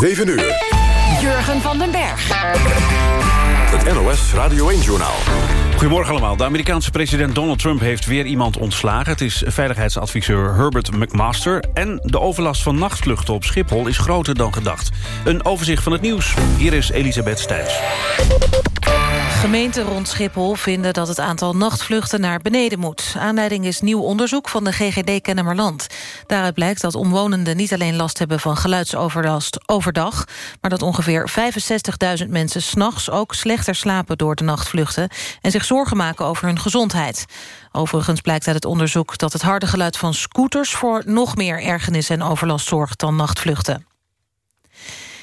7 uur. Jurgen van den Berg. Het NOS Radio 1-journaal. Goedemorgen allemaal. De Amerikaanse president Donald Trump heeft weer iemand ontslagen. Het is veiligheidsadviseur Herbert McMaster. En de overlast van nachtvluchten op Schiphol is groter dan gedacht. Een overzicht van het nieuws. Hier is Elisabeth Stijns. Gemeenten rond Schiphol vinden dat het aantal nachtvluchten naar beneden moet. Aanleiding is nieuw onderzoek van de GGD Kennemerland. Daaruit blijkt dat omwonenden niet alleen last hebben van geluidsoverlast overdag... maar dat ongeveer 65.000 mensen s'nachts ook slechter slapen door de nachtvluchten... en zich zorgen maken over hun gezondheid. Overigens blijkt uit het onderzoek dat het harde geluid van scooters... voor nog meer ergernis en overlast zorgt dan nachtvluchten.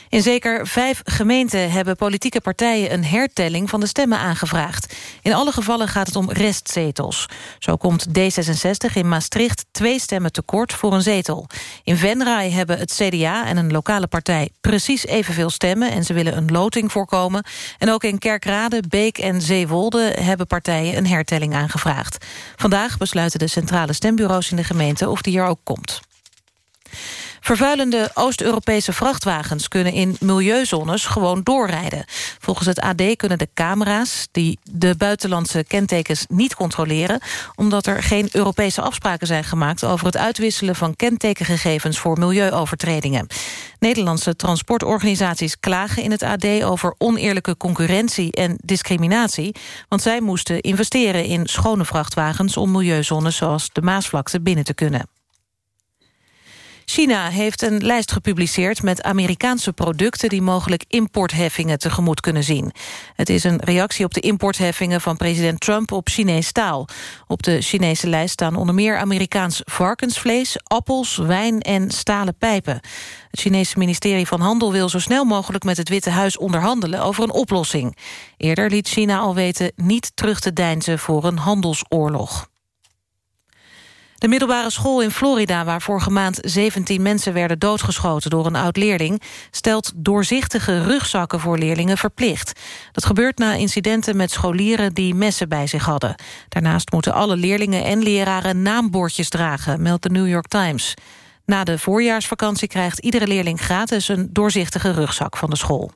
In zeker vijf gemeenten hebben politieke partijen een hertelling van de stemmen aangevraagd. In alle gevallen gaat het om restzetels. Zo komt D66 in Maastricht twee stemmen tekort voor een zetel. In Venray hebben het CDA en een lokale partij precies evenveel stemmen... en ze willen een loting voorkomen. En ook in Kerkrade, Beek en Zeewolde hebben partijen een hertelling aangevraagd. Vandaag besluiten de centrale stembureaus in de gemeente of die er ook komt. Vervuilende Oost-Europese vrachtwagens kunnen in milieuzones gewoon doorrijden. Volgens het AD kunnen de camera's die de buitenlandse kentekens niet controleren... omdat er geen Europese afspraken zijn gemaakt... over het uitwisselen van kentekengegevens voor milieuovertredingen. Nederlandse transportorganisaties klagen in het AD over oneerlijke concurrentie en discriminatie, want zij moesten investeren in schone vrachtwagens om milieuzones zoals de Maasvlakte binnen te kunnen. China heeft een lijst gepubliceerd met Amerikaanse producten... die mogelijk importheffingen tegemoet kunnen zien. Het is een reactie op de importheffingen van president Trump op Chinees staal. Op de Chinese lijst staan onder meer Amerikaans varkensvlees... appels, wijn en stalen pijpen. Het Chinese ministerie van Handel wil zo snel mogelijk... met het Witte Huis onderhandelen over een oplossing. Eerder liet China al weten niet terug te deinzen voor een handelsoorlog. De middelbare school in Florida, waar vorige maand 17 mensen werden doodgeschoten door een oud-leerling, stelt doorzichtige rugzakken voor leerlingen verplicht. Dat gebeurt na incidenten met scholieren die messen bij zich hadden. Daarnaast moeten alle leerlingen en leraren naambordjes dragen, meldt de New York Times. Na de voorjaarsvakantie krijgt iedere leerling gratis een doorzichtige rugzak van de school.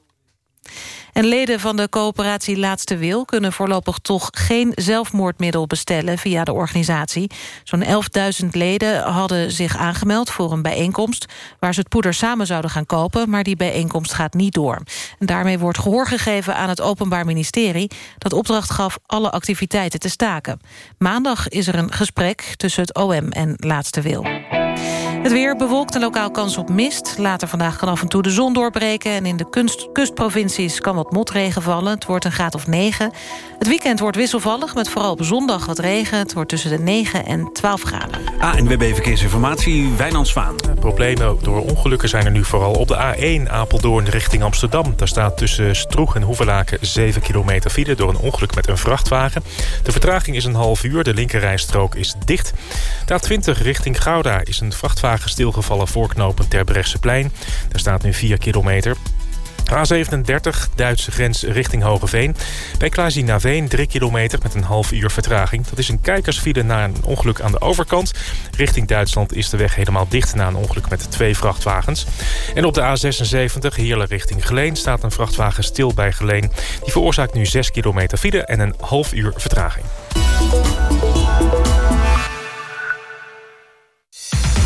En leden van de coöperatie Laatste Wil... kunnen voorlopig toch geen zelfmoordmiddel bestellen via de organisatie. Zo'n 11.000 leden hadden zich aangemeld voor een bijeenkomst... waar ze het poeder samen zouden gaan kopen... maar die bijeenkomst gaat niet door. En daarmee wordt gehoor gegeven aan het Openbaar Ministerie... dat opdracht gaf alle activiteiten te staken. Maandag is er een gesprek tussen het OM en Laatste Wil. Het weer bewolkt en lokaal kans op mist. Later vandaag kan af en toe de zon doorbreken... en in de kunst, kustprovincies kan wat motregen vallen. Het wordt een graad of 9. Het weekend wordt wisselvallig, met vooral op zondag wat regen. Het wordt tussen de 9 en 12 graden. ANWB Verkeersinformatie, Wijnand Zwaan. Problemen door ongelukken zijn er nu vooral op de A1 Apeldoorn richting Amsterdam. Daar staat tussen Stroeg en Hoevelaken 7 kilometer file... door een ongeluk met een vrachtwagen. De vertraging is een half uur, de linkerrijstrook is dicht. De A20 richting Gouda is een vrachtwagen stilgevallen voorknopen Terbrechtseplein. Daar staat nu 4 kilometer. A37, Duitse grens richting Hogeveen. Bij Klaasien-Naveen 3 kilometer met een half uur vertraging. Dat is een kijkersfile na een ongeluk aan de overkant. Richting Duitsland is de weg helemaal dicht na een ongeluk met twee vrachtwagens. En op de A76, Heerlen richting Geleen, staat een vrachtwagen stil bij Geleen. Die veroorzaakt nu 6 kilometer file en een half uur vertraging.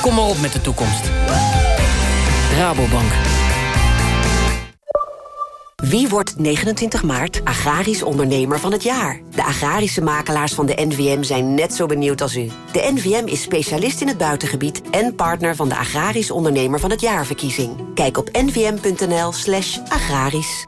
Kom maar op met de toekomst. Rabobank. Wie wordt 29 maart agrarisch ondernemer van het jaar? De agrarische makelaars van de NVM zijn net zo benieuwd als u. De NVM is specialist in het buitengebied en partner van de agrarisch ondernemer van het jaarverkiezing. Kijk op nvm.nl slash agrarisch.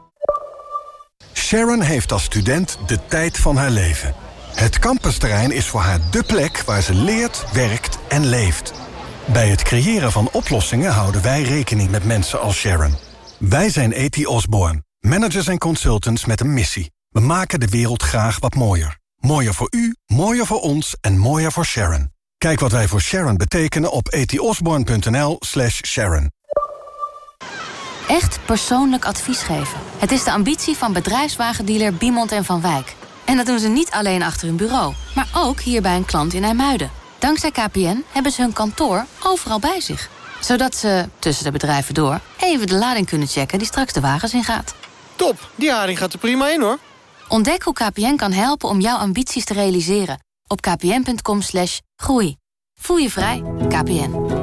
Sharon heeft als student de tijd van haar leven. Het campusterrein is voor haar dé plek waar ze leert, werkt en leeft. Bij het creëren van oplossingen houden wij rekening met mensen als Sharon... Wij zijn E.T. Osborne, managers en consultants met een missie. We maken de wereld graag wat mooier. Mooier voor u, mooier voor ons en mooier voor Sharon. Kijk wat wij voor Sharon betekenen op etiosborn.nl slash Sharon. Echt persoonlijk advies geven. Het is de ambitie van bedrijfswagendealer Biemond en Van Wijk. En dat doen ze niet alleen achter hun bureau, maar ook hier bij een klant in IJmuiden. Dankzij KPN hebben ze hun kantoor overal bij zich. Zodat ze, tussen de bedrijven door, even de lading kunnen checken die straks de wagens ingaat. Top, die haring gaat er prima in hoor. Ontdek hoe KPN kan helpen om jouw ambities te realiseren. Op kpn.com slash groei. Voel je vrij, KPN.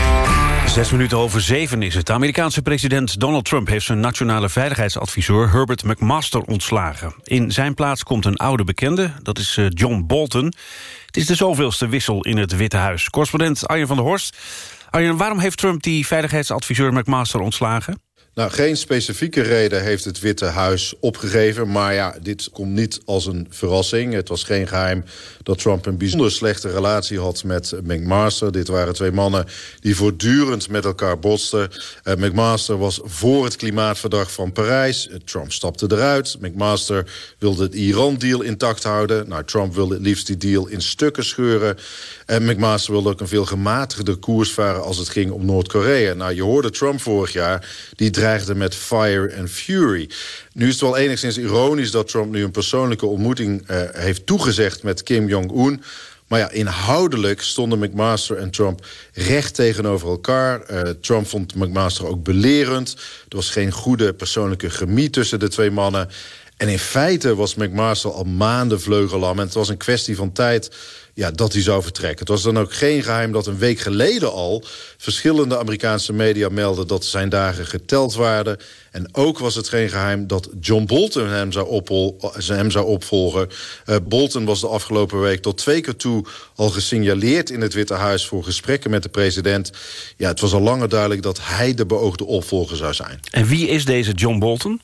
Zes minuten over zeven is het. De Amerikaanse president Donald Trump heeft zijn nationale veiligheidsadviseur Herbert McMaster ontslagen. In zijn plaats komt een oude bekende, dat is eh, John Bolton. Het is de zoveelste wissel in het Witte Huis. Correspondent Arjen van der Horst. Arjen, waarom heeft Trump die veiligheidsadviseur McMaster ontslagen? Nou, geen specifieke reden heeft het Witte Huis opgegeven. Maar ja, dit komt niet als een verrassing. Het was geen geheim dat Trump een bijzonder slechte relatie had met McMaster. Dit waren twee mannen die voortdurend met elkaar botsten. Uh, McMaster was voor het klimaatverdrag van Parijs. Uh, Trump stapte eruit. McMaster wilde het Iran-deal intact houden. Nou, Trump wilde het liefst die deal in stukken scheuren. En McMaster wilde ook een veel gematigder koers varen als het ging om Noord-Korea. Nou, je hoorde Trump vorig jaar, die dreigde met fire and fury. Nu is het wel enigszins ironisch dat Trump nu een persoonlijke ontmoeting uh, heeft toegezegd met Kim Jong-un. Maar ja, inhoudelijk stonden McMaster en Trump recht tegenover elkaar. Uh, Trump vond McMaster ook belerend. Er was geen goede persoonlijke chemie tussen de twee mannen. En in feite was McMaster al maanden vleugellam. En het was een kwestie van tijd ja, dat hij zou vertrekken. Het was dan ook geen geheim dat een week geleden al... verschillende Amerikaanse media melden dat zijn dagen geteld waren. En ook was het geen geheim dat John Bolton hem zou, zou opvolgen. Uh, Bolton was de afgelopen week tot twee keer toe al gesignaleerd in het Witte Huis... voor gesprekken met de president. Ja, het was al langer duidelijk dat hij de beoogde opvolger zou zijn. En wie is deze John Bolton?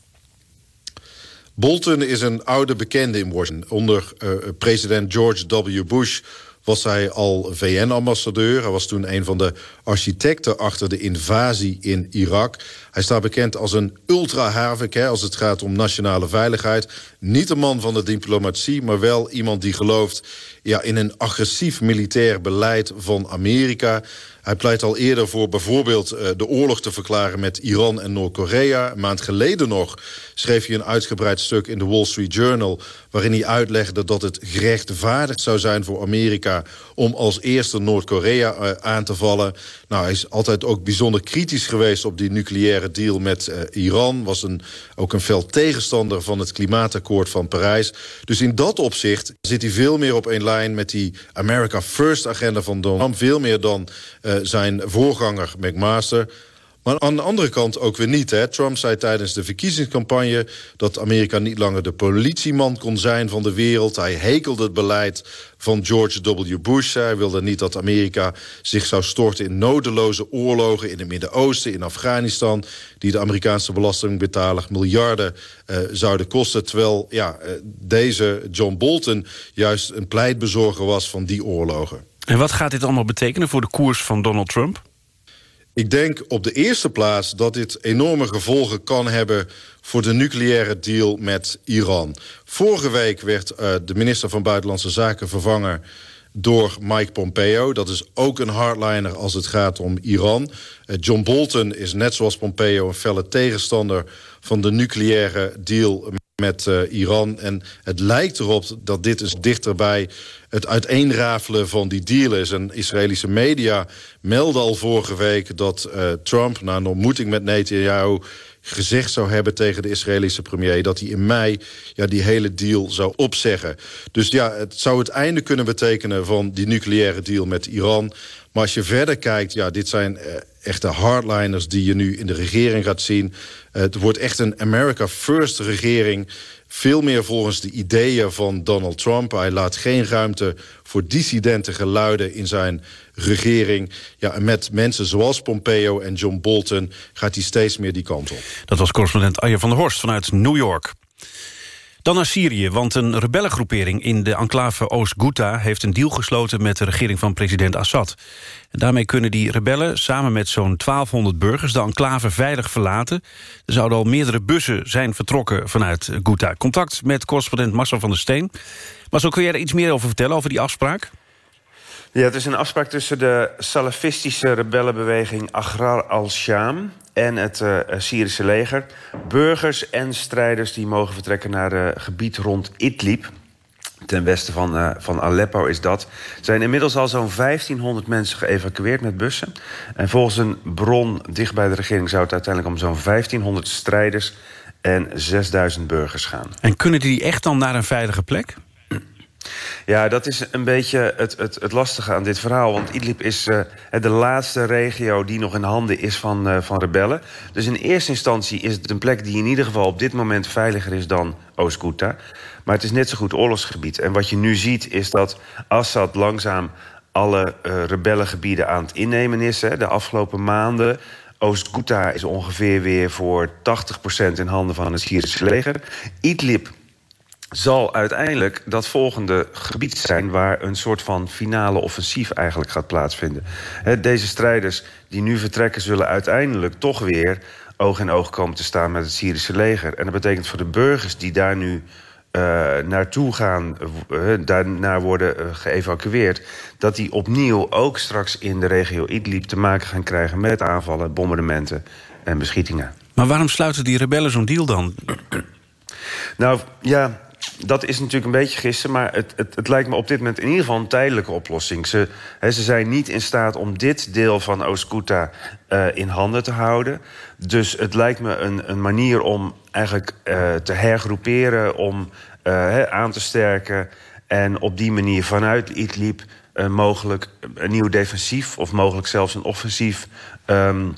Bolton is een oude bekende in Washington. Onder uh, president George W. Bush was hij al VN-ambassadeur. Hij was toen een van de architecten achter de invasie in Irak. Hij staat bekend als een ultra-havik als het gaat om nationale veiligheid. Niet een man van de diplomatie, maar wel iemand die gelooft... Ja, in een agressief militair beleid van Amerika. Hij pleit al eerder voor bijvoorbeeld uh, de oorlog te verklaren met Iran en Noord-Korea. Een maand geleden nog schreef hij een uitgebreid stuk in de Wall Street Journal... waarin hij uitlegde dat het gerechtvaardigd zou zijn voor Amerika... om als eerste Noord-Korea uh, aan te vallen. Nou, hij is altijd ook bijzonder kritisch geweest op die nucleaire deal met uh, Iran. Was een, ook een fel tegenstander van het klimaatakkoord van Parijs. Dus in dat opzicht zit hij veel meer op één lijn... met die America First agenda van Donald Trump. Veel meer dan uh, zijn voorganger McMaster... Maar aan de andere kant ook weer niet. Hè. Trump zei tijdens de verkiezingscampagne... dat Amerika niet langer de politieman kon zijn van de wereld. Hij hekelde het beleid van George W. Bush. Hij wilde niet dat Amerika zich zou storten in nodeloze oorlogen... in het Midden-Oosten, in Afghanistan... die de Amerikaanse belastingbetaler miljarden uh, zouden kosten. Terwijl ja, uh, deze John Bolton juist een pleitbezorger was van die oorlogen. En wat gaat dit allemaal betekenen voor de koers van Donald Trump? Ik denk op de eerste plaats dat dit enorme gevolgen kan hebben... voor de nucleaire deal met Iran. Vorige week werd uh, de minister van Buitenlandse Zaken vervangen door Mike Pompeo. Dat is ook een hardliner als het gaat om Iran. Uh, John Bolton is net zoals Pompeo een felle tegenstander... van de nucleaire deal met uh, Iran. En het lijkt erop dat dit is dichterbij het uiteenrafelen van die deal is. En Israëlische media melden al vorige week dat uh, Trump... na een ontmoeting met Netanyahu gezegd zou hebben tegen de Israëlische premier... dat hij in mei ja, die hele deal zou opzeggen. Dus ja, het zou het einde kunnen betekenen van die nucleaire deal met Iran... Maar als je verder kijkt, ja, dit zijn uh, echte hardliners... die je nu in de regering gaat zien. Uh, het wordt echt een America First regering veel meer volgens de ideeën van Donald Trump. Hij laat geen ruimte voor dissidente geluiden in zijn regering. Ja, en met mensen zoals Pompeo en John Bolton gaat hij steeds meer die kant op. Dat was correspondent Arjen van der Horst vanuit New York. Dan naar Syrië, want een rebellengroepering in de enclave Oost-Ghouta... heeft een deal gesloten met de regering van president Assad. En daarmee kunnen die rebellen samen met zo'n 1200 burgers... de enclave veilig verlaten. Er zouden al meerdere bussen zijn vertrokken vanuit Ghouta. Contact met correspondent Marcel van der Steen. Marcel, kun jij er iets meer over vertellen, over die afspraak? Ja, het is een afspraak tussen de salafistische rebellenbeweging Agrar al-Sham en het uh, Syrische leger. Burgers en strijders die mogen vertrekken naar het uh, gebied rond Idlib. Ten westen van, uh, van Aleppo is dat. Er zijn inmiddels al zo'n 1500 mensen geëvacueerd met bussen. En volgens een bron dicht bij de regering... zou het uiteindelijk om zo'n 1500 strijders en 6000 burgers gaan. En kunnen die echt dan naar een veilige plek? Ja, dat is een beetje het, het, het lastige aan dit verhaal. Want Idlib is uh, de laatste regio die nog in handen is van, uh, van rebellen. Dus in eerste instantie is het een plek die in ieder geval op dit moment veiliger is dan Oost-Ghouta. Maar het is net zo goed oorlogsgebied. En wat je nu ziet is dat Assad langzaam alle uh, rebellengebieden aan het innemen is. Hè. De afgelopen maanden Oost-Ghouta is ongeveer weer voor 80% in handen van het Syrische leger. Idlib zal uiteindelijk dat volgende gebied zijn... waar een soort van finale offensief eigenlijk gaat plaatsvinden. deze strijders die nu vertrekken zullen uiteindelijk toch weer... oog in oog komen te staan met het Syrische leger. En dat betekent voor de burgers die daar nu uh, naartoe gaan... Uh, daarnaar worden uh, geëvacueerd... dat die opnieuw ook straks in de regio Idlib te maken gaan krijgen... met aanvallen, bombardementen en beschietingen. Maar waarom sluiten die rebellen zo'n deal dan? Nou, ja, dat is natuurlijk een beetje gissen, maar het, het, het, lijkt me op dit moment in ieder geval een tijdelijke oplossing. Ze, ze zijn niet in staat om dit deel van Oost-Ghouta uh, in handen te houden. Dus het lijkt me een, een manier om eigenlijk uh, te hergroeperen, om he, aan te sterken en op die manier vanuit Idlib mogelijk een nieuw defensief of mogelijk zelfs een offensief. Um,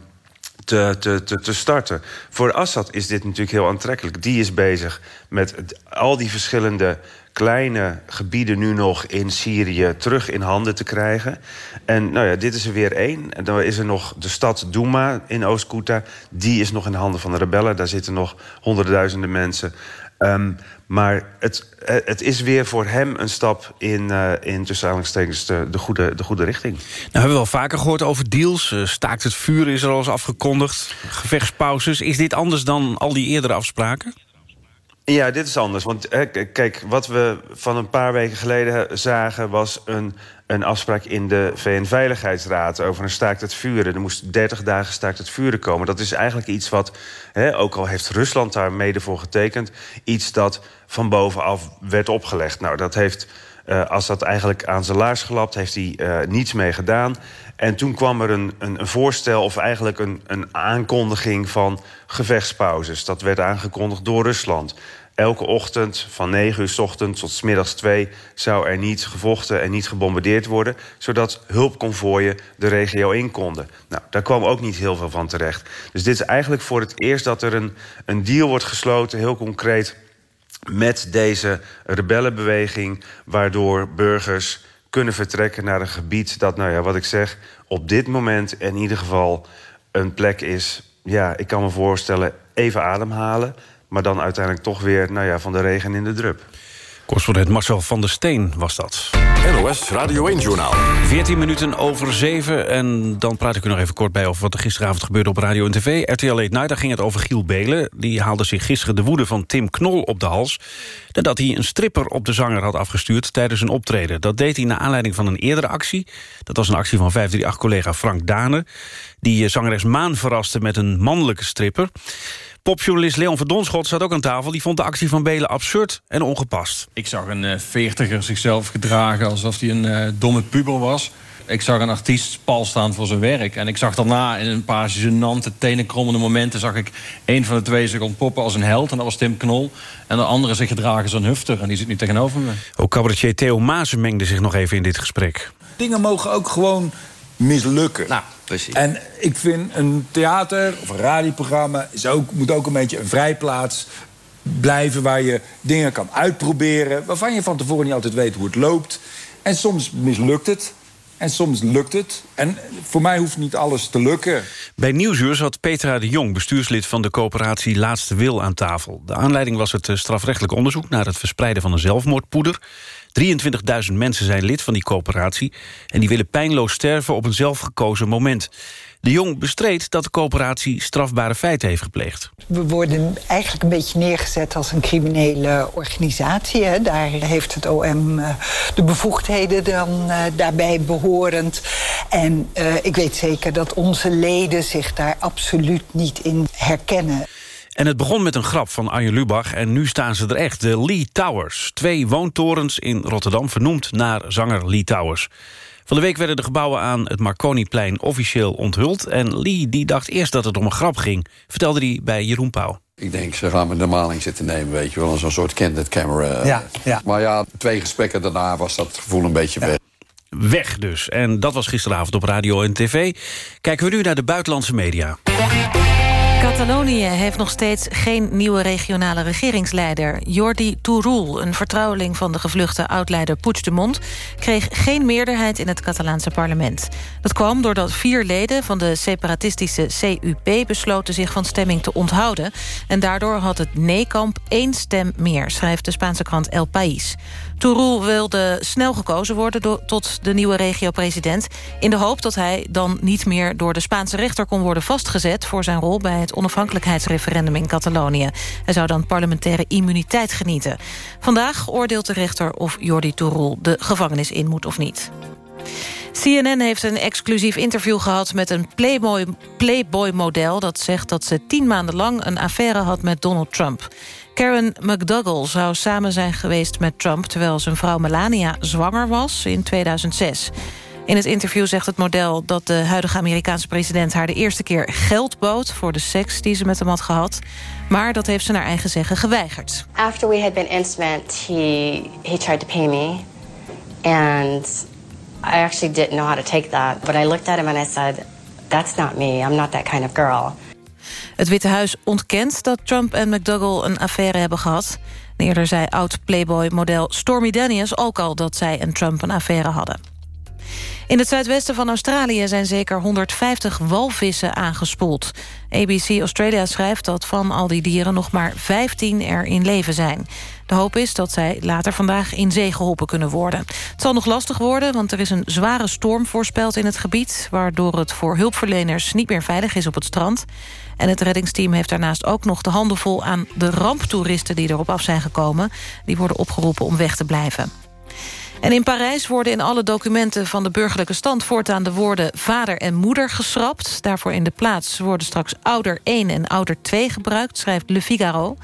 te, te, te, te starten. Voor Assad is dit natuurlijk heel aantrekkelijk. Die is bezig met al die verschillende kleine gebieden nu nog in Syrië terug in handen te krijgen. En nou ja, dit is er weer één. En dan is er nog de stad Douma in Oost-Ghouta. Die is nog in handen van de rebellen. Daar zitten nog honderdduizenden mensen. Um, maar het, het is weer voor hem een stap in, uh, in tussen aanhalingstekens de, de, goede, de goede richting. Nou, hebben we wel vaker gehoord over deals. Uh, staakt het vuur is er al eens afgekondigd. Gevechtspauzes. Is dit anders dan al die eerdere afspraken? Ja, dit is anders. Want kijk, wat we van een paar weken geleden zagen... was een, een afspraak in de VN-veiligheidsraad over een staakt het vuren. Er moest 30 dagen staakt het vuren komen. Dat is eigenlijk iets wat, hè, ook al heeft Rusland daar mede voor getekend... iets dat van bovenaf werd opgelegd. Nou, dat heeft uh, Assad eigenlijk aan zijn laars gelapt, heeft hij uh, niets mee gedaan. En toen kwam er een, een, een voorstel, of eigenlijk een, een aankondiging van gevechtspauzes. Dat werd aangekondigd door Rusland. Elke ochtend van 9 uur s ochtends tot middags 2 zou er niet gevochten en niet gebombardeerd worden, zodat hulpconvooien de regio in konden. Nou, daar kwam ook niet heel veel van terecht. Dus dit is eigenlijk voor het eerst dat er een, een deal wordt gesloten, heel concreet, met deze rebellenbeweging, waardoor burgers kunnen vertrekken naar een gebied dat, nou ja, wat ik zeg, op dit moment in ieder geval een plek is. Ja, ik kan me voorstellen, even ademhalen maar dan uiteindelijk toch weer nou ja, van de regen in de drup. Correspondent Marcel van der Steen was dat. NOS Radio 1-journaal. 14 minuten over 7. En dan praat ik u nog even kort bij over wat er gisteravond gebeurde op radio en tv. RTL Late Night, daar ging het over Giel Belen. Die haalde zich gisteren de woede van Tim Knol op de hals. Nadat hij een stripper op de zanger had afgestuurd tijdens een optreden. Dat deed hij naar aanleiding van een eerdere actie. Dat was een actie van 538-collega Frank Dane. Die eh, zangeres Maan verraste met een mannelijke stripper. Popjournalist Leon Verdonschot zat ook aan tafel. Die vond de actie van Belen absurd en ongepast. Ik zag een uh, veertiger zichzelf gedragen alsof hij een uh, domme puber was. Ik zag een artiest pal staan voor zijn werk. En ik zag daarna in een paar gênante, tenenkrommende momenten... zag ik een van de twee zich ontpoppen als een held. En dat was Tim Knol. En de andere zich gedragen als een hufter. En die zit nu tegenover me. Ook cabaretier Theo Maasen mengde zich nog even in dit gesprek. Dingen mogen ook gewoon mislukken. Nou, precies. En ik vind een theater of een radioprogramma is ook, moet ook een beetje een vrijplaats blijven waar je dingen kan uitproberen, waarvan je van tevoren niet altijd weet hoe het loopt. En soms mislukt het. En soms lukt het. En voor mij hoeft niet alles te lukken. Bij Nieuwsuur zat Petra de Jong, bestuurslid van de coöperatie Laatste Wil aan tafel. De aanleiding was het eh, strafrechtelijk onderzoek naar het verspreiden van een zelfmoordpoeder. 23.000 mensen zijn lid van die coöperatie... en die willen pijnloos sterven op een zelfgekozen moment. De Jong bestreed dat de coöperatie strafbare feiten heeft gepleegd. We worden eigenlijk een beetje neergezet als een criminele organisatie. Daar heeft het OM uh, de bevoegdheden dan uh, daarbij behorend. En uh, ik weet zeker dat onze leden zich daar absoluut niet in herkennen. En het begon met een grap van Arjen Lubach en nu staan ze er echt. De Lee Towers, twee woontorens in Rotterdam... vernoemd naar zanger Lee Towers. Van de week werden de gebouwen aan het Marconiplein officieel onthuld... en Lee die dacht eerst dat het om een grap ging, vertelde hij bij Jeroen Pauw. Ik denk, ze gaan me de maling zitten nemen, weet je wel. Zo'n soort candid camera. Ja, ja. Maar ja, twee gesprekken daarna was dat gevoel een beetje weg. Weg dus. En dat was gisteravond op radio en tv. Kijken we nu naar de buitenlandse media. Catalonië heeft nog steeds geen nieuwe regionale regeringsleider. Jordi Turul, een vertrouweling van de gevluchte oud-leider Puigdemont... kreeg geen meerderheid in het Catalaanse parlement. Dat kwam doordat vier leden van de separatistische CUP... besloten zich van stemming te onthouden. En daardoor had het nee-kamp één stem meer... schrijft de Spaanse krant El País. Turul wilde snel gekozen worden tot de nieuwe regio-president... in de hoop dat hij dan niet meer door de Spaanse rechter kon worden vastgezet... voor zijn rol bij het onafhankelijkheidsreferendum in Catalonië. Hij zou dan parlementaire immuniteit genieten. Vandaag oordeelt de rechter of Jordi Turul de gevangenis in moet of niet. CNN heeft een exclusief interview gehad met een Playboy-model... Playboy dat zegt dat ze tien maanden lang een affaire had met Donald Trump. Karen McDougall zou samen zijn geweest met Trump... terwijl zijn vrouw Melania zwanger was in 2006. In het interview zegt het model dat de huidige Amerikaanse president... haar de eerste keer geld bood voor de seks die ze met hem had gehad. Maar dat heeft ze naar eigen zeggen geweigerd. After we had been intimate, he, he tried to pay me. And I actually didn't know how to take that. But I looked at him and I said, that's not me. I'm not that kind of girl. Het Witte Huis ontkent dat Trump en McDougall een affaire hebben gehad. Eerder zei oud-Playboy-model Stormy Daniels ook al... dat zij en Trump een affaire hadden. In het zuidwesten van Australië zijn zeker 150 walvissen aangespoeld. ABC Australia schrijft dat van al die dieren nog maar 15 er in leven zijn. De hoop is dat zij later vandaag in zee geholpen kunnen worden. Het zal nog lastig worden, want er is een zware storm voorspeld in het gebied... waardoor het voor hulpverleners niet meer veilig is op het strand. En het reddingsteam heeft daarnaast ook nog de handen vol... aan de ramptoeristen die erop af zijn gekomen. Die worden opgeroepen om weg te blijven. En in Parijs worden in alle documenten van de burgerlijke stand... voortaan de woorden vader en moeder geschrapt. Daarvoor in de plaats worden straks ouder 1 en ouder 2 gebruikt... schrijft Le Figaro.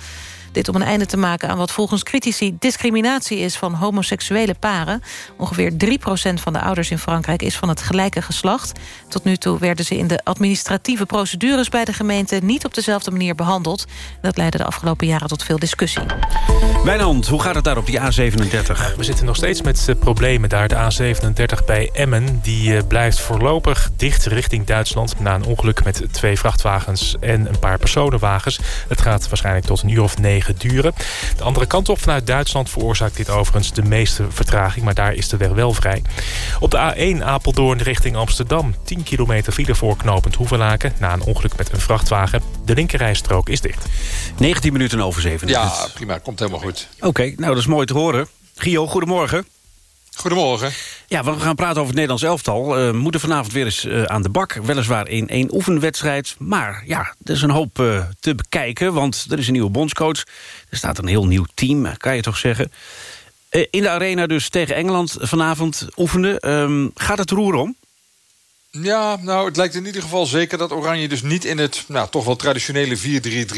Dit om een einde te maken aan wat volgens critici discriminatie is van homoseksuele paren. Ongeveer 3% van de ouders in Frankrijk is van het gelijke geslacht. Tot nu toe werden ze in de administratieve procedures bij de gemeente niet op dezelfde manier behandeld. Dat leidde de afgelopen jaren tot veel discussie. Wijnand, hoe gaat het daar op die A37? We zitten nog steeds met problemen daar. De A37 bij Emmen die uh, blijft voorlopig dicht richting Duitsland... na een ongeluk met twee vrachtwagens en een paar personenwagens. Het gaat waarschijnlijk tot een uur of negen duren. De andere kant op vanuit Duitsland veroorzaakt dit overigens de meeste vertraging... maar daar is de weg wel vrij. Op de A1 Apeldoorn richting Amsterdam. 10 kilometer file voor knooppunt Hoevelaken... na een ongeluk met een vrachtwagen. De linkerrijstrook is dicht. 19 minuten over 7. Ja, prima. Komt helemaal goed. Oké, okay, nou dat is mooi te horen. Gio, goedemorgen. Goedemorgen. Ja, we gaan praten over het Nederlands elftal. Uh, moeten vanavond weer eens uh, aan de bak. Weliswaar in één oefenwedstrijd. Maar ja, er is een hoop uh, te bekijken. Want er is een nieuwe bondscoach. Er staat een heel nieuw team, kan je toch zeggen. in de arena dus tegen Engeland vanavond oefenen. Um, gaat het roer om? Ja, nou, het lijkt in ieder geval zeker dat Oranje dus niet in het nou, toch wel traditionele 4-3-3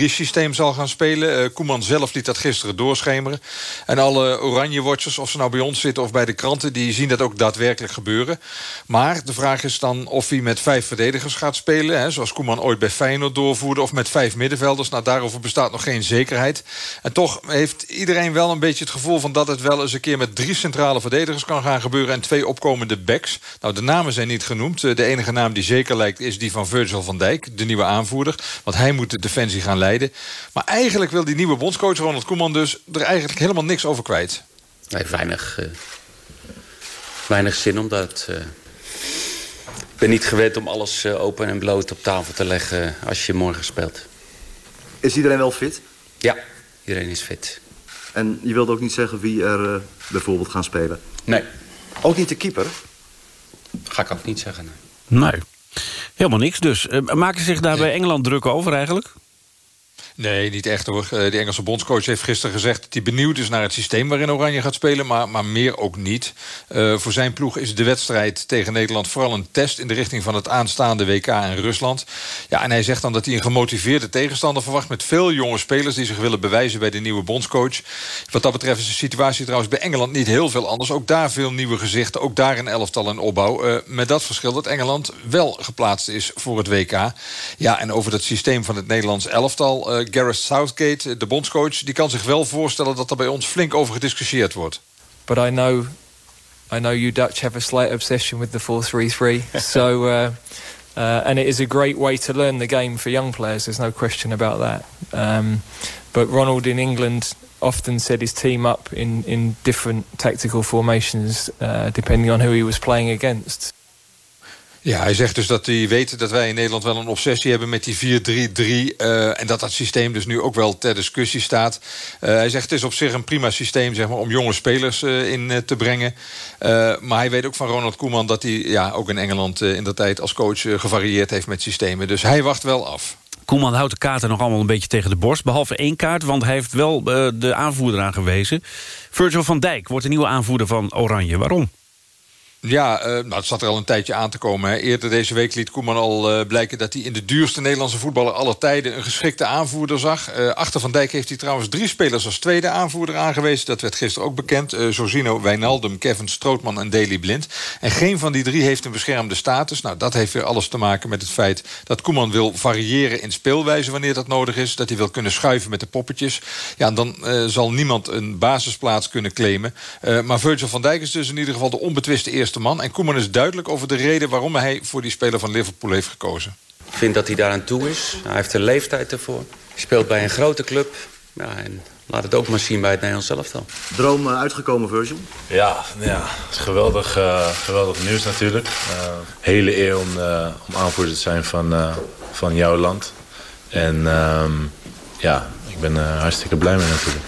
systeem zal gaan spelen. Uh, Koeman zelf liet dat gisteren doorschemeren. En alle Oranje-watchers, of ze nou bij ons zitten of bij de kranten... die zien dat ook daadwerkelijk gebeuren. Maar de vraag is dan of hij met vijf verdedigers gaat spelen... Hè, zoals Koeman ooit bij Feyenoord doorvoerde... of met vijf middenvelders. Nou, daarover bestaat nog geen zekerheid. En toch heeft iedereen wel een beetje het gevoel... van dat het wel eens een keer met drie centrale verdedigers kan gaan gebeuren... en twee opkomende backs. Nou, de namen zijn niet genoemd. De enige naam die zeker lijkt is die van Virgil van Dijk, de nieuwe aanvoerder. Want hij moet de defensie gaan leiden. Maar eigenlijk wil die nieuwe bondscoach Ronald Koeman dus er eigenlijk helemaal niks over kwijt. Nee, weinig, uh, weinig zin omdat... Uh, ik ben niet gewend om alles uh, open en bloot op tafel te leggen als je morgen speelt. Is iedereen wel fit? Ja, iedereen is fit. En je wilde ook niet zeggen wie er bijvoorbeeld gaan spelen? Nee. Ook niet de keeper? Ga ik ook niet zeggen, nee. Nee. Helemaal niks dus. Uh, maken zich daar bij Engeland druk over eigenlijk? Nee, niet echt hoor. Uh, de Engelse bondscoach heeft gisteren gezegd... dat hij benieuwd is naar het systeem waarin Oranje gaat spelen... maar, maar meer ook niet. Uh, voor zijn ploeg is de wedstrijd tegen Nederland... vooral een test in de richting van het aanstaande WK in Rusland. Ja, en hij zegt dan dat hij een gemotiveerde tegenstander verwacht... met veel jonge spelers die zich willen bewijzen bij de nieuwe bondscoach. Wat dat betreft is de situatie trouwens bij Engeland niet heel veel anders. Ook daar veel nieuwe gezichten, ook daar een elftal in opbouw. Uh, met dat verschil dat Engeland wel geplaatst is voor het WK. Ja, en over dat systeem van het Nederlands elftal... Gareth Southgate, de bondscoach... die kan zich wel voorstellen dat er bij ons flink over gediscussieerd wordt. But I know, I know you Dutch have a slight obsession with the 4-3-3. so, uh, uh, and it is a great way to learn the game for young players. There's no question about that. Um, but Ronald in England often set his team up in, in different tactical formations... Uh, depending on who he was playing against. Ja, hij zegt dus dat hij weet dat wij in Nederland wel een obsessie hebben met die 4-3-3. Uh, en dat dat systeem dus nu ook wel ter discussie staat. Uh, hij zegt het is op zich een prima systeem zeg maar, om jonge spelers uh, in te brengen. maar hij weet ook van Ronald Koeman dat hij ja, ook in Engeland in de tijd als coach gevarieerd heeft met systemen. Dus hij wacht wel af. Koeman houdt de kaarten nog allemaal een beetje tegen de borst. Behalve één kaart, want hij heeft wel de aanvoerder aangewezen. Virgil van Dijk wordt de nieuwe aanvoerder van Oranje. Waarom? Ja, uh, nou, het zat er al een tijdje aan te komen. Hè. Eerder deze week liet Koeman al uh, blijken... dat hij in de duurste Nederlandse voetballer aller tijden... een geschikte aanvoerder zag. Uh, achter Van Dijk heeft hij trouwens drie spelers als tweede aanvoerder aangewezen. Dat werd gisteren ook bekend. Zozino, Wijnaldum, Kevin Strootman en Daley Blind. En geen van die drie heeft een beschermde status. Nou, dat heeft weer alles te maken met het feit... dat Koeman wil variëren in speelwijze wanneer dat nodig is. Dat hij wil kunnen schuiven met de poppetjes. Ja, dan zal niemand een basisplaats kunnen claimen. maar Virgil van Dijk is dus in ieder geval de onbetwiste eerste man. En Koeman is duidelijk over de reden waarom hij voor die speler van Liverpool heeft gekozen. Ik vind dat hij daar aan toe is. Hij heeft de leeftijd ervoor. Hij speelt bij een grote club. Ja, en laat het ook maar zien bij het Nederlands elftal. Droom uh, uitgekomen, Virgil? Ja, ja het is geweldig, uh, geweldig nieuws natuurlijk. Uh, hele eer om, om aanvoerder te zijn van, van jouw land. En ehm, ja, ik ben hartstikke blij mee natuurlijk.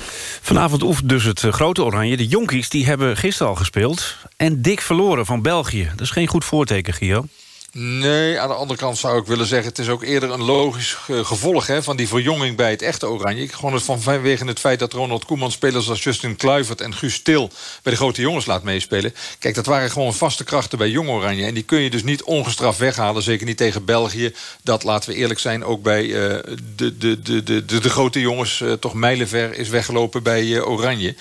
Vanavond oefent dus het grote oranje. De jonkies die hebben gisteren al gespeeld. En dik verloren van België. Dat is geen goed voorteken, Gio. Nee, aan de andere kant zou ik willen zeggen... het is ook eerder een logisch gevolg hè, van die verjonging bij het echte Oranje. Gewoon het vanwege het feit dat Ronald Koeman spelers als Justin Kluivert en Guus Til... bij de grote jongens laat meespelen. Kijk, dat waren gewoon vaste krachten bij Jong Oranje. En die kun je dus niet ongestraft weghalen. Zeker niet tegen België. Dat, laten we eerlijk zijn, ook bij uh, de, de, de, de, de, grote jongens... Uh, toch mijlenver is weggelopen bij Oranje.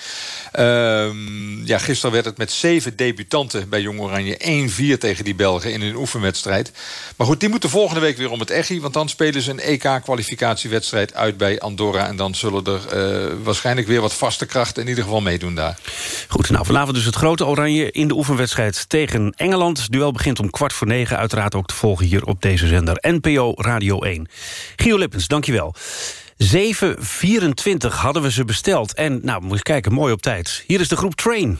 Um, ja, gisteren werd het met zeven debutanten bij Jong Oranje 1-4 tegen die Belgen in een oefenwedstrijd. Maar goed, die moeten volgende week weer om het Echi. Want dan spelen ze een EK-kwalificatiewedstrijd uit bij Andorra. En dan zullen er uh, waarschijnlijk weer wat vaste krachten in ieder geval meedoen daar. Goed, nou vanavond dus het grote Oranje in de oefenwedstrijd tegen Engeland. Duel begint om kwart voor negen. Uiteraard ook te volgen hier op deze zender NPO Radio 1. Gio Lippens, dankjewel. 7.24 hadden we ze besteld. En nou, moet je kijken, mooi op tijd. Hier is de groep Train.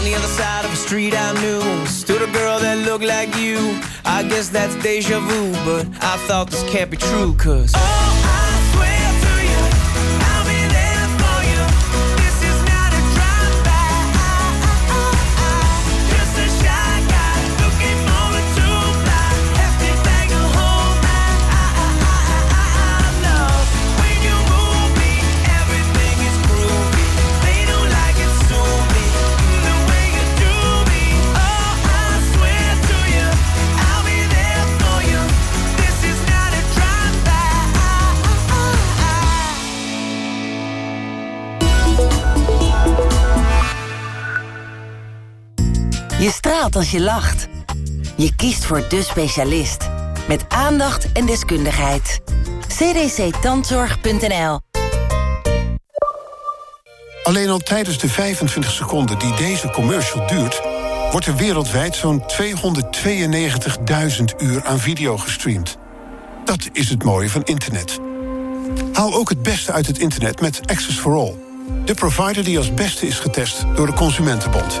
On the other side of the street I knew stood a girl that looked like you. I guess that's deja vu, but I thought this can't be true, cause. Oh, Just Als je lacht. Je kiest voor de specialist. Met aandacht en deskundigheid. cdctandzorg.nl Alleen al tijdens de 25 seconden die deze commercial duurt... wordt er wereldwijd zo'n 292.000 uur aan video gestreamd. Dat is het mooie van internet. Haal ook het beste uit het internet met Access for All. De provider die als beste is getest door de Consumentenbond.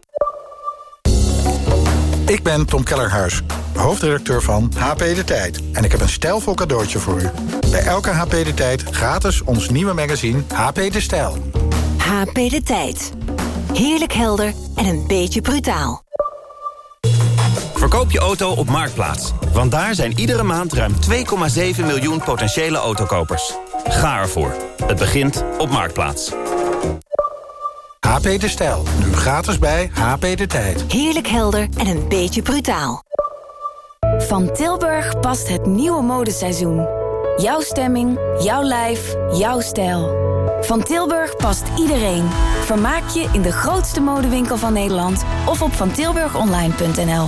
Ik ben Tom Kellerhuis, hoofdredacteur van HP De Tijd. En ik heb een stijlvol cadeautje voor u. Bij elke HP De Tijd gratis ons nieuwe magazine HP De Stijl. HP De Tijd. Heerlijk helder en een beetje brutaal. Verkoop je auto op Marktplaats. Want daar zijn iedere maand ruim 2,7 miljoen potentiële autokopers. Ga ervoor. Het begint op Marktplaats. HP De Stijl, nu gratis bij HP De Tijd. Heerlijk helder en een beetje brutaal. Van Tilburg past het nieuwe modeseizoen. Jouw stemming, jouw lijf, jouw stijl. Van Tilburg past iedereen. Vermaak je in de grootste modewinkel van Nederland of op vantilburgonline.nl.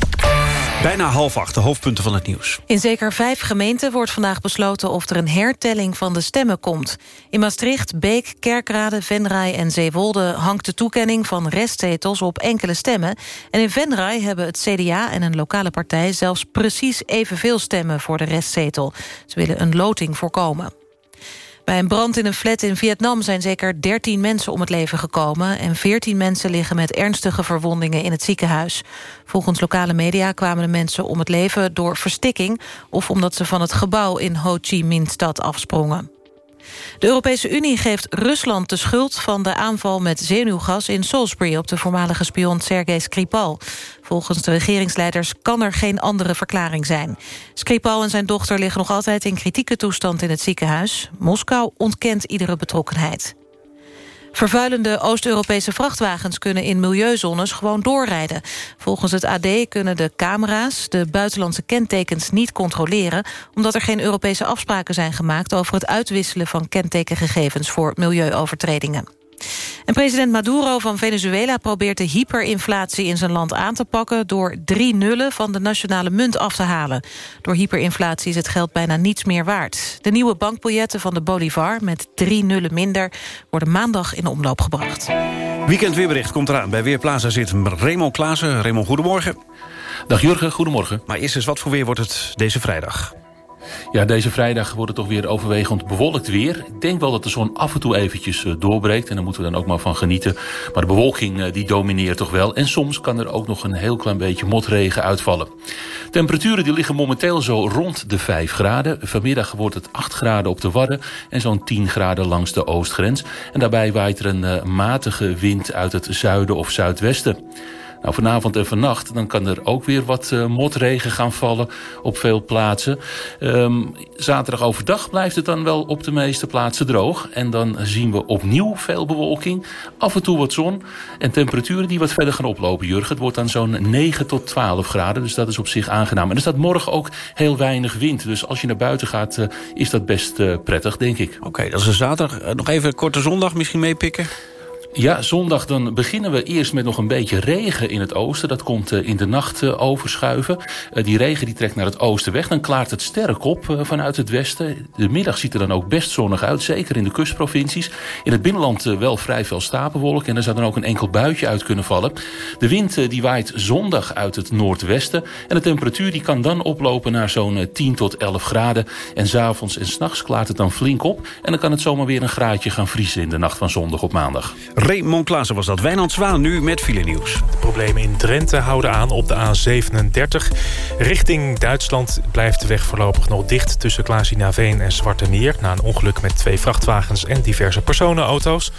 Bijna half acht, de hoofdpunten van het nieuws. In zeker vijf gemeenten wordt vandaag besloten of er een hertelling van de stemmen komt. In Maastricht, Beek, Kerkrade, Venray en Zeewolde hangt de toekenning van restzetels op enkele stemmen. En in Venray hebben het CDA en een lokale partij zelfs precies evenveel stemmen voor de restzetel. Ze willen een loting voorkomen. Bij een brand in een flat in Vietnam zijn zeker 13 mensen om het leven gekomen... en 14 mensen liggen met ernstige verwondingen in het ziekenhuis. Volgens lokale media kwamen de mensen om het leven door verstikking... of omdat ze van het gebouw in Ho Chi Minh-stad afsprongen. De Europese Unie geeft Rusland de schuld van de aanval met zenuwgas in Salisbury op de voormalige spion Sergei Skripal. Volgens de regeringsleiders kan er geen andere verklaring zijn. Skripal en zijn dochter liggen nog altijd in kritieke toestand in het ziekenhuis. Moskou ontkent iedere betrokkenheid. Vervuilende Oost-Europese vrachtwagens kunnen in milieuzones gewoon doorrijden. Volgens het AD kunnen de camera's de buitenlandse kentekens niet controleren... omdat er geen Europese afspraken zijn gemaakt... over het uitwisselen van kentekengegevens voor milieuovertredingen. En president Maduro van Venezuela probeert de hyperinflatie in zijn land aan te pakken... door drie nullen van de nationale munt af te halen. Door hyperinflatie is het geld bijna niets meer waard. De nieuwe bankbiljetten van de Bolivar met drie nullen minder... worden maandag in omloop gebracht. Weekendweerbericht komt eraan. Bij Weerplaza zit Raymond Klaassen. Raymond, goedemorgen. Dag Jurgen, goedemorgen. Maar eerst eens, wat voor weer wordt het deze vrijdag? Ja, deze vrijdag wordt het toch weer overwegend bewolkt weer. Ik denk wel dat de zon af en toe eventjes eh, doorbreekt. En daar moeten we dan ook maar van genieten. Maar de bewolking eh, die domineert toch wel. En soms kan er ook nog een heel klein beetje motregen uitvallen. Temperaturen die liggen momenteel zo rond de 5 graden. Vanmiddag wordt het 8 graden op de Wadden. En zo'n 10 graden langs de oostgrens. En daarbij waait er een uh, matige wind uit het zuiden of zuidwesten. Nou, vanavond en vannacht dan kan er ook weer wat uh, motregen gaan vallen op veel plaatsen. Um, zaterdag overdag blijft het dan wel op de meeste plaatsen droog. En dan zien we opnieuw veel bewolking, af en toe wat zon... en temperaturen die wat verder gaan oplopen, Jurgen. Het wordt dan zo'n 9 tot 12 graden, dus dat is op zich aangenaam. En er staat morgen ook heel weinig wind. Dus als je naar buiten gaat, uh, is dat best uh, prettig, denk ik. Oké, okay, dat is een zaterdag. nog even korte zondag misschien meepikken? Ja, zondag dan beginnen we eerst met nog een beetje regen in het oosten. Dat komt uh, in de nacht uh, overschuiven. Uh, die regen die trekt naar het oosten weg. Dan klaart het sterk op vanuit het westen. De middag ziet er dan ook best zonnig uit. Zeker in de kustprovincies. In het binnenland wel vrij veel stapelwolken. En er zou dan ook een enkel buitje uit kunnen vallen. De wind die waait zondag uit het noordwesten. En de temperatuur die kan dan oplopen naar zo'n 10 tot 11 graden. En s'avonds en s'nachts klaart het dan flink op. En dan kan het zomaar weer een graadje gaan vriezen in de nacht van zondag op maandag. Raymond Klaassen was dat. Wijnand Zwaan nu met file nieuws. Problemen in Drenthe houden aan op de A37. Richting Duitsland blijft de weg voorlopig nog dicht... tussen Klaasina-Veen en Zwarte Meer... na een ongeluk met twee vrachtwagens en diverse personenauto's.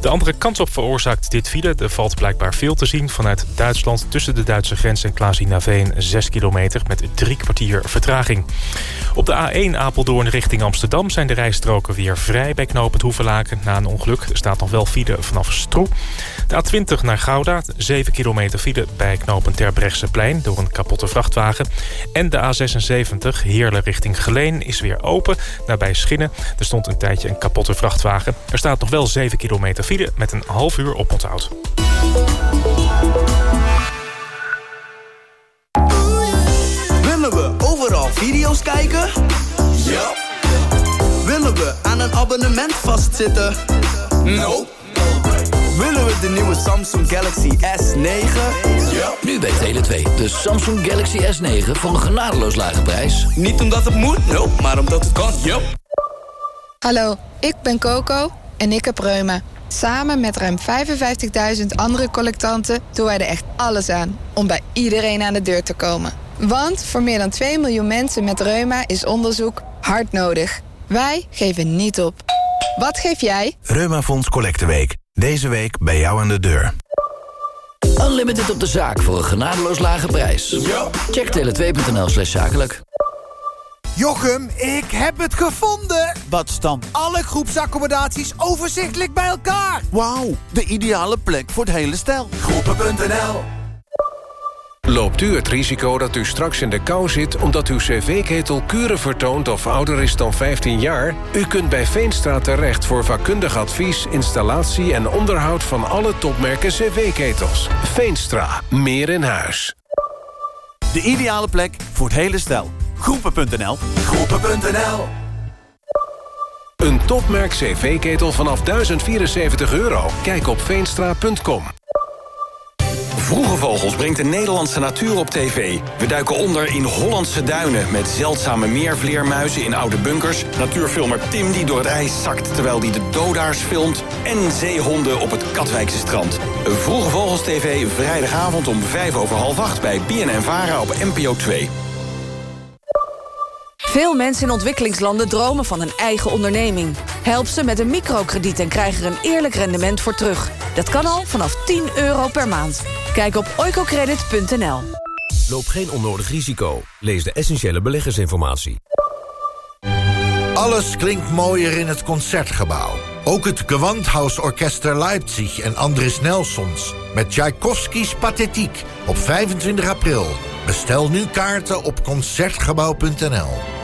De andere kant op veroorzaakt dit file. Er valt blijkbaar veel te zien vanuit Duitsland... tussen de Duitse grens en Klaasina-Veen 6 kilometer... met drie kwartier vertraging. Op de A1 Apeldoorn richting Amsterdam... zijn de rijstroken weer vrij bij knooppunt Hoevelaken. Na een ongeluk er staat nog wel file vanaf Stroe. De A20 naar Gouda, 7 kilometer file bij knooppunt Terbrechtseplein... door een kapotte vrachtwagen. En de A76 Heerlen richting Geleen is weer open, nabij Schinnen. Er stond een tijdje een kapotte vrachtwagen. Er staat nog wel 7 kilometer file met een half uur oponthoud. Willen we overal video's kijken? Ja. Willen we aan een abonnement vastzitten? Nope. Willen we de nieuwe Samsung Galaxy S9? Ja. Nu bij Tele2, de Samsung Galaxy S9 voor een genadeloos lage prijs. Niet omdat het moet, nope, maar omdat het kan, yep. Hallo, ik ben Coco en ik heb reuma. Samen met ruim 55.000 andere collectanten doen wij er echt alles aan... om bij iedereen aan de deur te komen. Want voor meer dan 2 miljoen mensen met reuma is onderzoek hard nodig. Wij geven niet op. Wat geef jij? Reumafonds Collecteweek. Deze week bij jou aan de deur. Unlimited op de zaak voor een genadeloos lage prijs. Ja. Check tele2.nl slash zakelijk. Jochem, ik heb het gevonden! Wat dan? Alle groepsaccommodaties overzichtelijk bij elkaar. Wauw, de ideale plek voor het hele stel. Groepen.nl Loopt u het risico dat u straks in de kou zit... omdat uw cv-ketel kuren vertoont of ouder is dan 15 jaar? U kunt bij Veenstra terecht voor vakkundig advies... installatie en onderhoud van alle topmerken cv-ketels. Veenstra, meer in huis. De ideale plek voor het hele stel. Groepen.nl Groepen.nl Een topmerk cv-ketel vanaf 1074 euro. Kijk op veenstra.com. Vroege Vogels brengt de Nederlandse natuur op tv. We duiken onder in Hollandse duinen... met zeldzame meervleermuizen in oude bunkers... natuurfilmer Tim die door het ijs zakt terwijl hij de dodaars filmt... en zeehonden op het Katwijkse strand. Vroege Vogels TV vrijdagavond om vijf over half acht... bij BNN Vara op NPO 2. Veel mensen in ontwikkelingslanden dromen van een eigen onderneming. Help ze met een microkrediet en krijg er een eerlijk rendement voor terug. Dat kan al vanaf 10 euro per maand. Kijk op oicocredit.nl. Loop geen onnodig risico. Lees de essentiële beleggersinformatie. Alles klinkt mooier in het Concertgebouw. Ook het Gewandhausorchester Leipzig en Andris Nelsons... met Tchaikovskis Pathetiek op 25 april. Bestel nu kaarten op Concertgebouw.nl.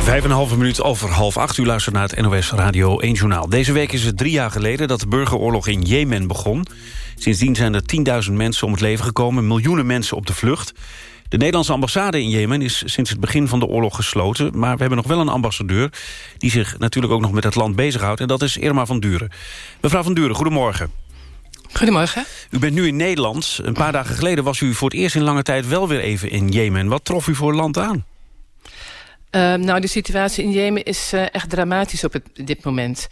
Vijf en een halve minuut over half acht. U luistert naar het NOS Radio 1 Journaal. Deze week is het drie jaar geleden dat de burgeroorlog in Jemen begon. Sindsdien zijn er 10.000 mensen om het leven gekomen. Miljoenen mensen op de vlucht. De Nederlandse ambassade in Jemen is sinds het begin van de oorlog gesloten. Maar we hebben nog wel een ambassadeur... die zich natuurlijk ook nog met het land bezighoudt. En dat is Irma van Duren. Mevrouw van Duren, goedemorgen. Goedemorgen. U bent nu in Nederland. Een paar dagen geleden was u voor het eerst in lange tijd wel weer even in Jemen. Wat trof u voor land aan? Uh, nou, de situatie in Jemen is uh, echt dramatisch op dit moment.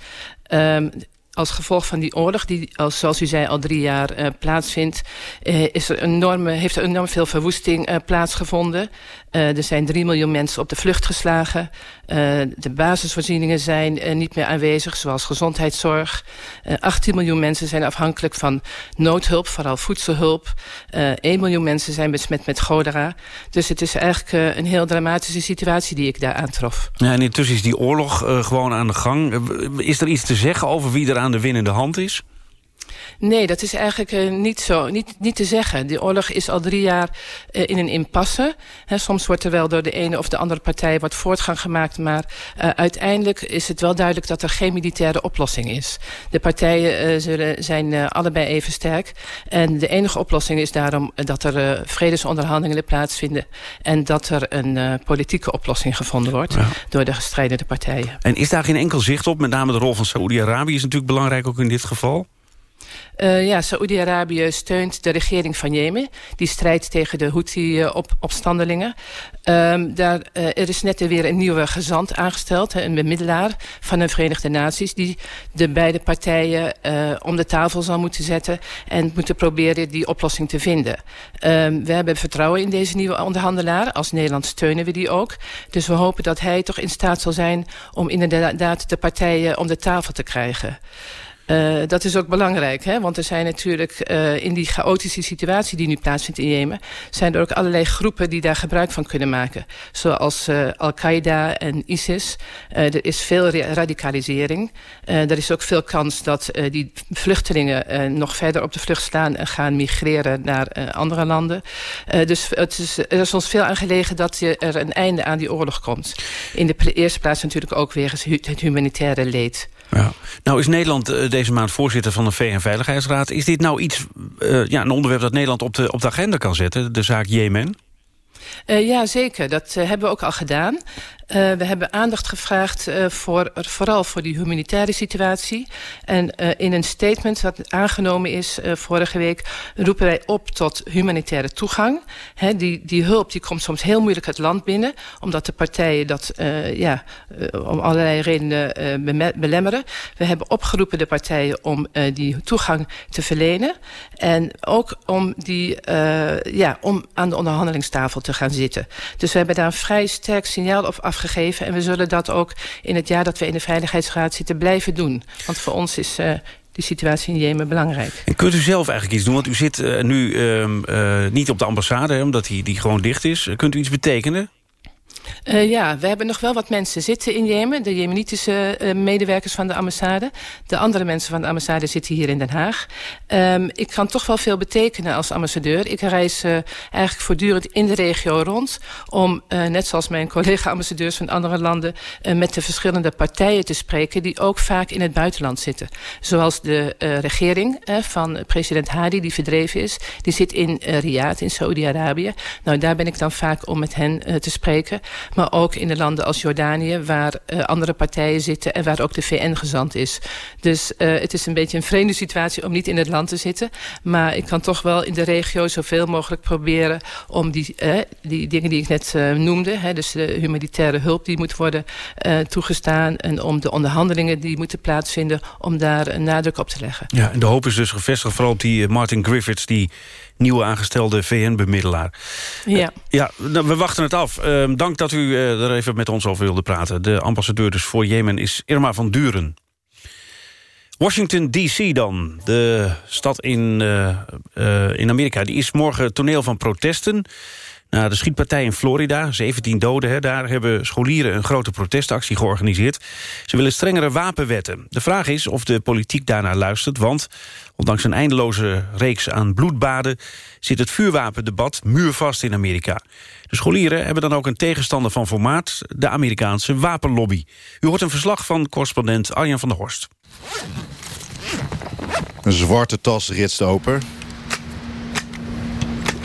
Uh, als gevolg van die oorlog, die als, zoals u zei al drie jaar uh, plaatsvindt, uh, is er enorme, heeft er enorm veel verwoesting plaatsgevonden. er zijn drie miljoen mensen op de vlucht geslagen. de basisvoorzieningen zijn niet meer aanwezig, zoals gezondheidszorg. 18 miljoen mensen zijn afhankelijk van noodhulp, vooral voedselhulp. 1 miljoen mensen zijn besmet met cholera. Dus het is eigenlijk een heel dramatische situatie die ik daar aantrof. Ja, en intussen is die oorlog gewoon aan de gang. Is er iets te zeggen over wie er aan de winnende hand is? Nee, dat is eigenlijk uh, niet zo, niet, niet te zeggen. De oorlog is al drie jaar uh, in een impasse. He, soms wordt er wel door de ene of de andere partij wat voortgang gemaakt... maar uh, uiteindelijk is het wel duidelijk dat er geen militaire oplossing is. De partijen zullen, zijn allebei even sterk. En de enige oplossing is daarom dat er vredesonderhandelingen plaatsvinden... en dat er een politieke oplossing gevonden wordt ja. door de gestrijdende partijen. En is daar geen enkel zicht op? Met name de rol van Saoedi-Arabië is natuurlijk belangrijk ook in dit geval. Uh, ja, Saoedi-Arabië steunt de regering van Jemen. Die strijdt tegen de Houthi-opstandelingen. Um, daar, uh, er is net weer een nieuwe gezant aangesteld. Een bemiddelaar van de Verenigde Naties. Die de beide partijen uh, om de tafel zal moeten zetten. En moeten proberen die oplossing te vinden. Um, we hebben vertrouwen in deze nieuwe onderhandelaar. Als Nederland steunen we die ook. Dus we hopen dat hij toch in staat zal zijn... om inderdaad de partijen om de tafel te krijgen. Uh, dat is ook belangrijk, hè? want er zijn natuurlijk uh, in die chaotische situatie die nu plaatsvindt in Jemen, zijn er ook allerlei groepen die daar gebruik van kunnen maken. Zoals uh, Al-Qaeda en ISIS. er is veel radicalisering. er is ook veel kans dat die vluchtelingen nog verder op de vlucht slaan en gaan migreren naar andere landen. dus het is, er is ons veel aan gelegen dat er een einde aan die oorlog komt. In de eerste plaats natuurlijk ook weer het humanitaire leed. Ja. Nou is Nederland uh, deze maand voorzitter van de VN-veiligheidsraad. Is dit nou iets, uh, ja, een onderwerp dat Nederland op de, op de agenda kan zetten? De zaak Jemen? Uh, ja, zeker. Dat hebben we ook al gedaan. Uh, we hebben aandacht gevraagd uh, voor, vooral voor die humanitaire situatie. En uh, in een statement dat aangenomen is vorige week... roepen wij op tot humanitaire toegang. He, die, die hulp die komt soms heel moeilijk het land binnen... omdat de partijen dat ja, om allerlei redenen belemmeren. We hebben opgeroepen de partijen om die toegang te verlenen. En ook om, die, ja, om aan de onderhandelingstafel te gaan zitten. Dus we hebben daar een vrij sterk signaal op afgegeven gegeven. En we zullen dat ook in het jaar dat we in de Veiligheidsraad zitten blijven doen. Want voor ons is uh, die situatie in Jemen belangrijk. En kunt u zelf eigenlijk iets doen? Want u zit uh, nu uh, niet op de ambassade, hè, omdat die, die gewoon dicht is. Kunt u iets betekenen? Uh, ja, we hebben nog wel wat mensen zitten in Jemen. De Jemenitische uh, medewerkers van de ambassade. De andere mensen van de ambassade zitten hier in Den Haag. Um, ik kan toch wel veel betekenen als ambassadeur. Ik reis uh, eigenlijk voortdurend in de regio rond... om, net zoals mijn collega-ambassadeurs van andere landen... met de verschillende partijen te spreken... die ook vaak in het buitenland zitten. Zoals de regering van president Hadi, die verdreven is. Die zit in Riyadh, in Saudi-Arabië. Nou, daar ben ik dan vaak om met hen te spreken... Maar ook in de landen als Jordanië, waar uh, andere partijen zitten... en waar ook de VN gezant is. Dus uh, het is een beetje een vreemde situatie om niet in het land te zitten. Maar ik kan toch wel in de regio zoveel mogelijk proberen... om die, uh, die dingen die ik net noemde... Hè, dus de humanitaire hulp die moet worden toegestaan... en om de onderhandelingen die moeten plaatsvinden... om daar een nadruk op te leggen. Ja, en de hoop is dus gevestigd vooral op die Martin Griffiths... die nieuwe aangestelde VN-bemiddelaar. Ja. ja, nou, we wachten het af. Uh, dank dat u uh, er even met ons over wilde praten. De ambassadeur dus voor Jemen is Irma van Duren. Washington D.C. dan, de stad in, uh, uh, in Amerika... die is morgen toneel van protesten... Na de schietpartij in Florida, 17 doden, hè, daar hebben scholieren een grote protestactie georganiseerd. Ze willen strengere wapenwetten. De vraag is of de politiek daarnaar luistert, want ondanks een eindeloze reeks aan bloedbaden zit het vuurwapendebat muurvast in Amerika. De scholieren hebben dan ook een tegenstander van formaat, de Amerikaanse wapenlobby. U hoort een verslag van correspondent Arjan van der Horst. Een zwarte tas ritst open.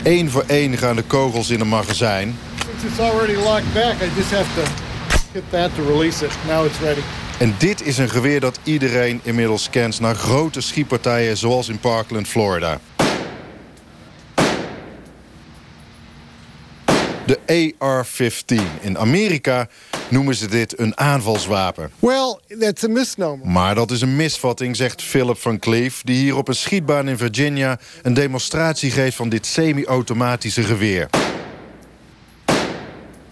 Eén voor één gaan de kogels in een magazijn. Since it's already locked back, I just have to hit that to release it. Now it's ready. En dit is een geweer dat iedereen inmiddels scant naar grote schietpartijen zoals in Parkland, Florida. De AR-15. In Amerika noemen ze dit een aanvalswapen. Well, that's a misnomer. Maar dat is een misvatting, zegt Philip van Cleef... die hier op een schietbaan in Virginia een demonstratie geeft... van dit semi-automatische geweer.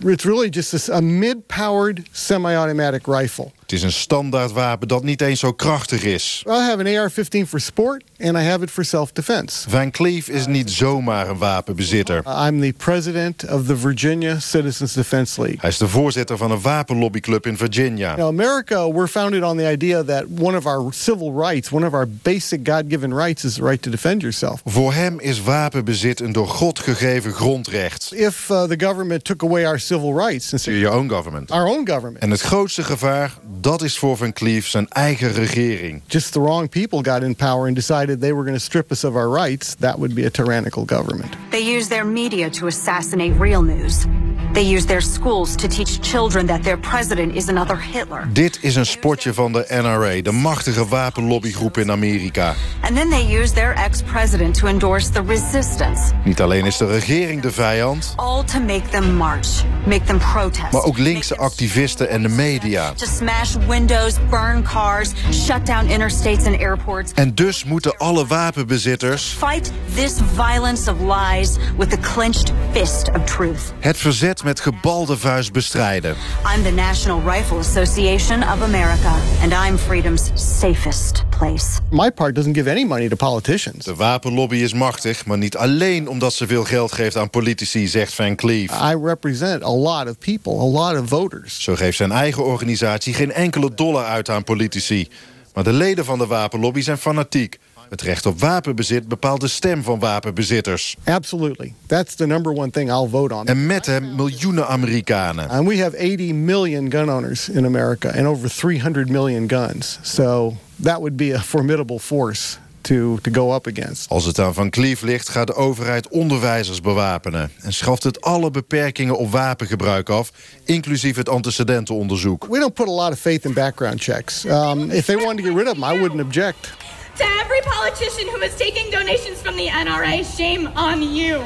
It's really just a mid-powered semi-automatic rifle. Het is een standaard wapen dat niet eens zo krachtig is. I have an AR-15 for sport and I have it for self-defense. Van Cleef is niet zomaar een wapenbezitter. I'm the president of the Virginia Citizens Defense League. Hij is de voorzitter van een wapenlobbyclub in Virginia. Now, America, we're founded on the idea that one of our civil rights, one of our basic God-given rights is the right to defend yourself. Voor hem is wapenbezit een door God gegeven grondrecht. If uh, the government took away our civil rights... Your own government. Our own government. En het grootste gevaar, dat is voor Van Cleef zijn eigen regering. Just the wrong people got in power and decided they were going to strip us of our rights. That would be a tyrannical government. They use their media to assassinate real news. They use their schools to teach children that their president is another Hitler. Dit is een spotje van de NRA, de machtige wapenlobbygroep in Amerika. And then they use their ex-president to endorse the resistance. Niet alleen is de regering de vijand. All to make them march, make them protest. Maar ook linkse activisten en de media. To smash windows, burn cars, shut down interstates and airports. En dus moeten alle wapenbezitters... Fight this violence of lies with the clenched fist of truth. Het verzet met gebalde vuist bestrijden. I'm the National Rifle Association of America. And I'm freedom's safest place. My part doesn't give any money to politicians. De wapenlobby is machtig, maar niet alleen omdat ze veel geld geeft aan politici, zegt Van Cleef. I represent a lot of people, a lot of voters. Zo geeft zijn eigen organisatie geen enkele dollar uit aan politici. Maar de leden van de wapenlobby zijn fanatiek. Het recht op wapenbezit bepaalt de stem van wapenbezitters. Absolutely. That's the number one thing I'll vote on. En met hem miljoenen Amerikanen. And we have 80 million gun owners in America and over 300 million guns. So that would be a formidable force to, to go up against. Als het aan Van Cleef ligt, gaat de overheid onderwijzers bewapenen... en schaft het alle beperkingen op wapengebruik af... inclusief het antecedentenonderzoek. We don't put a lot of faith in background checks. Um, if they wanted to get rid of them, I wouldn't object. To every politician who is taking donations from the NRA, shame on you.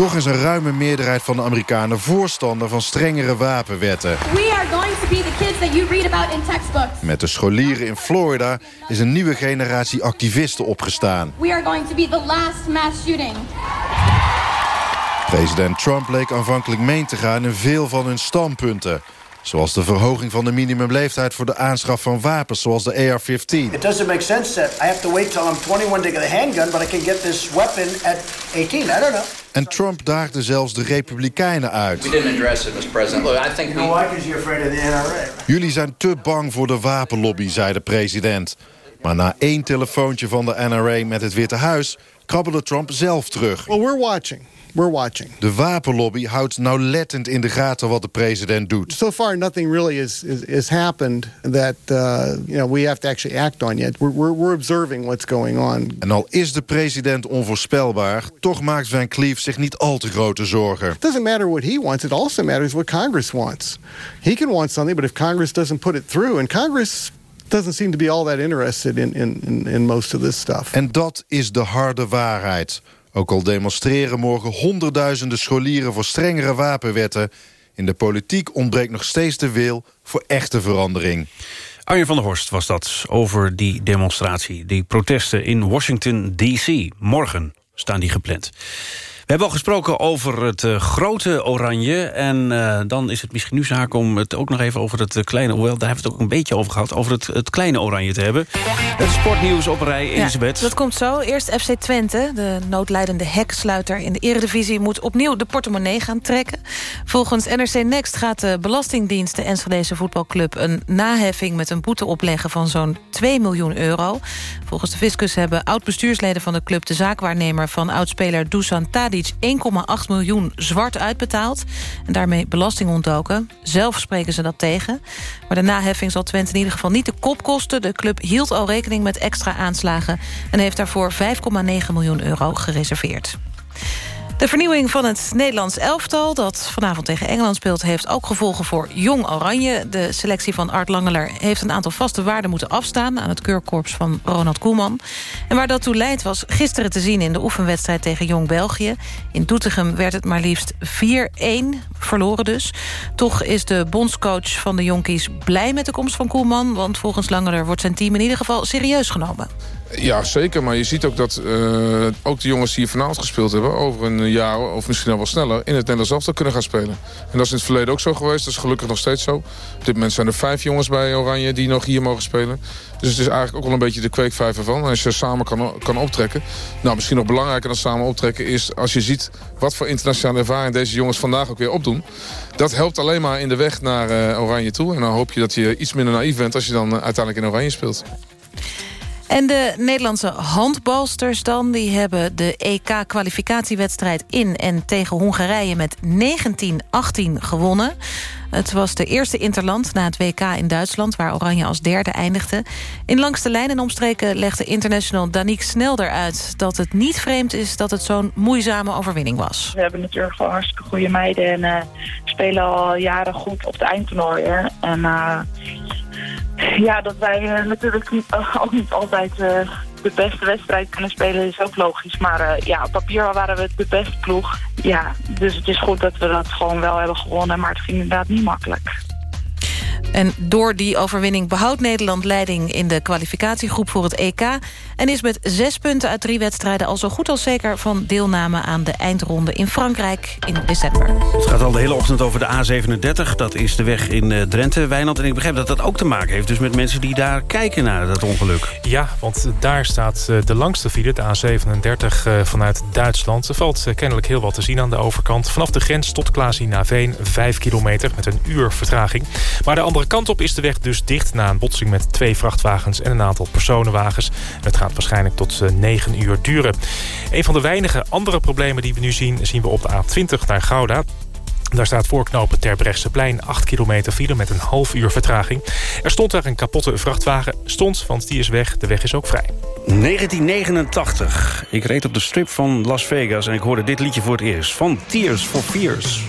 Toch is een ruime meerderheid van de Amerikanen voorstander van strengere wapenwetten. We are going to be the kids that you read about in textbooks. Met de scholieren in Florida is een nieuwe generatie activisten opgestaan. We are going to be the last mass shooting. President Trump leek aanvankelijk mee te gaan in veel van hun standpunten. Zoals de verhoging van de minimumleeftijd voor de aanschaf van wapens, zoals de AR-15. It doesn't make sense that I have to wait till I'm 21 to get a handgun, but I can get this weapon at 18. I don't know. En Trump daagde zelfs de Republikeinen uit. We didn't address it, Mr. President. Look, I think why? Because you're afraid of the NRA. Jullie zijn te bang voor de wapenlobby, zei de president. Maar na één telefoontje van de NRA met het Witte Huis... krabbelde Trump zelf terug. Well, we're watching. We're watching. De wapenlobby houdt nauwlettend in de gaten wat de president doet. So far, nothing really is, is, is happened that uh, you know, we have to actually act on yet. We're, we're, we're observing what's going on. En al is de president onvoorspelbaar... toch maakt Van Cleef zich niet al te grote zorgen. It doesn't matter what he wants. It also matters what Congress wants. He can want something, but if Congress doesn't put it through... and Congress doesn't seem to be all that interested in, in, in, in most of this stuff. En dat is de harde waarheid. Ook al demonstreren morgen honderdduizenden scholieren voor strengere wapenwetten... in de politiek ontbreekt nog steeds de wil voor echte verandering. Arjen van der Horst was dat over die demonstratie. Die protesten in Washington D.C. Morgen staan die gepland. We hebben al gesproken over het uh, grote oranje. En uh, dan is het misschien nu zaak om het ook nog even over het uh, kleine... hoewel, daar hebben we het ook een beetje over gehad... over het, het kleine oranje te hebben. Het sportnieuws op rij, Elisabeth. Ja, dat komt zo. Eerst FC Twente, de noodlijdende heksluiter in de eredivisie... moet opnieuw de portemonnee gaan trekken. Volgens NRC Next gaat de Belastingdienst... de Enschedeze voetbalclub een naheffing met een boete opleggen... van zo'n 2 miljoen euro. Volgens de fiscus hebben oud-bestuursleden van de club... de zaakwaarnemer van oudspeler Dusan Tadic 1,8 miljoen zwart uitbetaald... en daarmee belasting ontdoken. Zelf spreken ze dat tegen. Maar de naheffing zal Twente in ieder geval niet de kop kosten. De club hield al rekening met extra aanslagen... en heeft daarvoor 5,9 miljoen euro gereserveerd. De vernieuwing van het Nederlands elftal... dat vanavond tegen Engeland speelt... heeft ook gevolgen voor Jong Oranje. De selectie van Art Langeler heeft een aantal vaste waarden moeten afstaan... aan het keurkorps van Ronald Koeman. En waar dat toe leidt was gisteren te zien... in de oefenwedstrijd tegen Jong België. In Doetinchem werd het maar liefst 4-1, verloren dus. Toch is de bondscoach van de Jonkies blij met de komst van Koeman... want volgens Langeler wordt zijn team in ieder geval serieus genomen. Ja, zeker. Maar je ziet ook dat uh, ook de jongens die hier vanavond gespeeld hebben... over een jaar of misschien al wel sneller in het Nederlands elftal kunnen gaan spelen. En dat is in het verleden ook zo geweest. Dat is gelukkig nog steeds zo. Op dit moment zijn er vijf jongens bij Oranje die nog hier mogen spelen. Dus het is eigenlijk ook wel een beetje de kweekvijver van. En als je samen kan, kan optrekken. Nou, misschien nog belangrijker dan samen optrekken is... als je ziet wat voor internationale ervaring deze jongens vandaag ook weer opdoen. Dat helpt alleen maar in de weg naar uh, Oranje toe. En dan hoop je dat je iets minder naïef bent als je dan uh, uiteindelijk in Oranje speelt. En de Nederlandse handbalsters dan... die hebben de EK-kwalificatiewedstrijd in en tegen Hongarije... met 19-18 gewonnen. Het was de eerste interland na het WK in Duitsland... waar Oranje als derde eindigde. In langste lijnen en omstreken legde international Danique Snel eruit... dat het niet vreemd is dat het zo'n moeizame overwinning was. We hebben natuurlijk wel hartstikke goede meiden... en uh, spelen al jaren goed op de eindtoernooien. En... Uh, ja, dat wij uh, natuurlijk niet, uh, ook niet altijd uh, de beste wedstrijd kunnen spelen is ook logisch. Maar ja, op papier waren we de beste ploeg. Ja, dus het is goed dat we dat gewoon wel hebben gewonnen. Maar het ging inderdaad niet makkelijk. En door die overwinning behoudt Nederland leiding in de kwalificatiegroep voor het EK... en is met zes punten uit drie wedstrijden al zo goed als zeker... van deelname aan de eindronde in Frankrijk in december. Het gaat al de hele ochtend over de A37. Dat is de weg in uh, Drenthe, Wijnand. En ik begrijp dat dat ook te maken heeft dus met mensen die daar kijken naar dat ongeluk. Ja, want daar staat uh, de langste file, de A37 uh, vanuit Duitsland. Er valt kennelijk heel wat te zien aan de overkant. Vanaf de grens tot Klaasien-Naveen, 5 kilometer met een uur vertraging. Maar de andere andere kant op is de weg dus dicht... na een botsing met twee vrachtwagens en een aantal personenwagens. Het gaat waarschijnlijk tot 9 eh, uur duren. Een van de weinige andere problemen die we nu zien... zien we op de A20 naar Gouda. Daar staat voorknopen Terbrechtseplein 8 kilometer file met een half uur vertraging. Er stond daar een kapotte vrachtwagen. Stond, want die is weg. De weg is ook vrij. 1989. Ik reed op de strip van Las Vegas en ik hoorde dit liedje voor het eerst. Van Tears for Fears.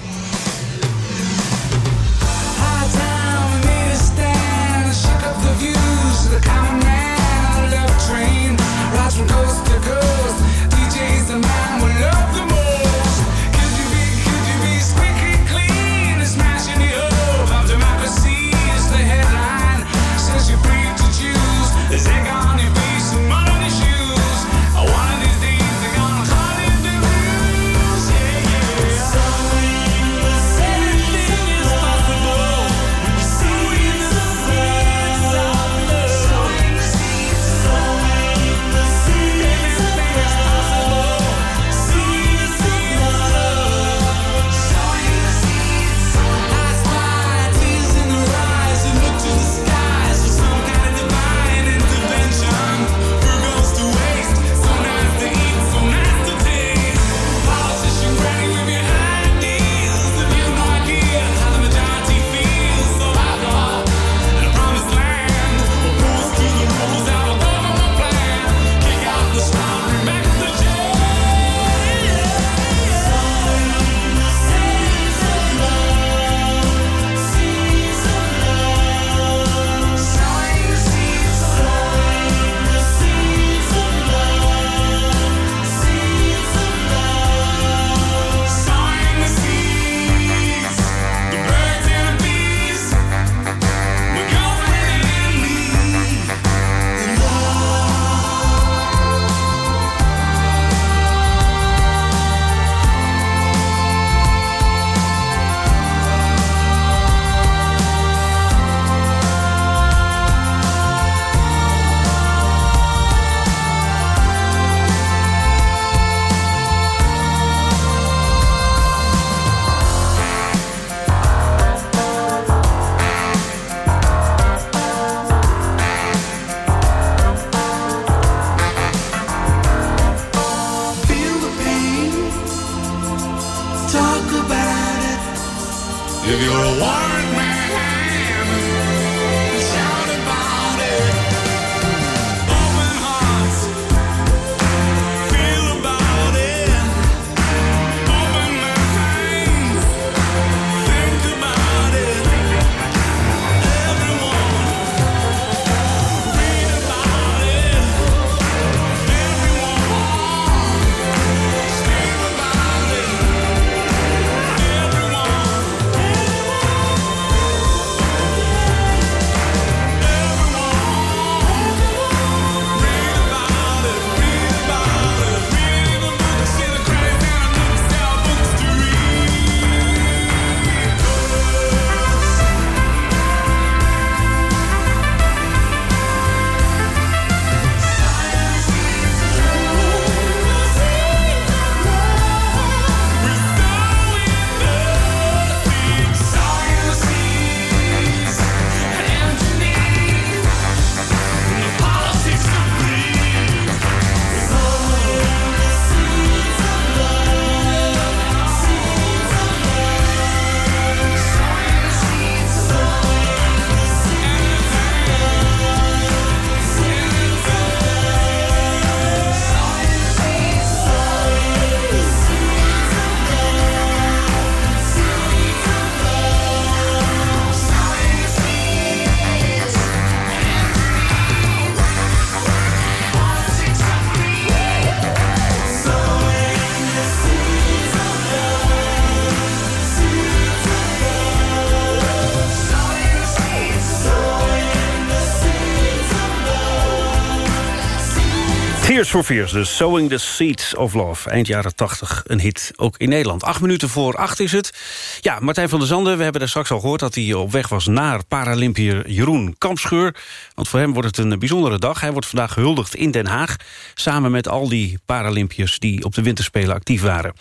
Tears Sowing the Seeds of Love. Eind jaren 80, een hit, ook in Nederland. Acht minuten voor acht is het. Ja, Martijn van der Zanden, we hebben daar straks al gehoord... dat hij op weg was naar Paralympiër Jeroen Kampscheur. Want voor hem wordt het een bijzondere dag. Hij wordt vandaag gehuldigd in Den Haag... samen met al die Paralympiërs die op de winterspelen actief waren.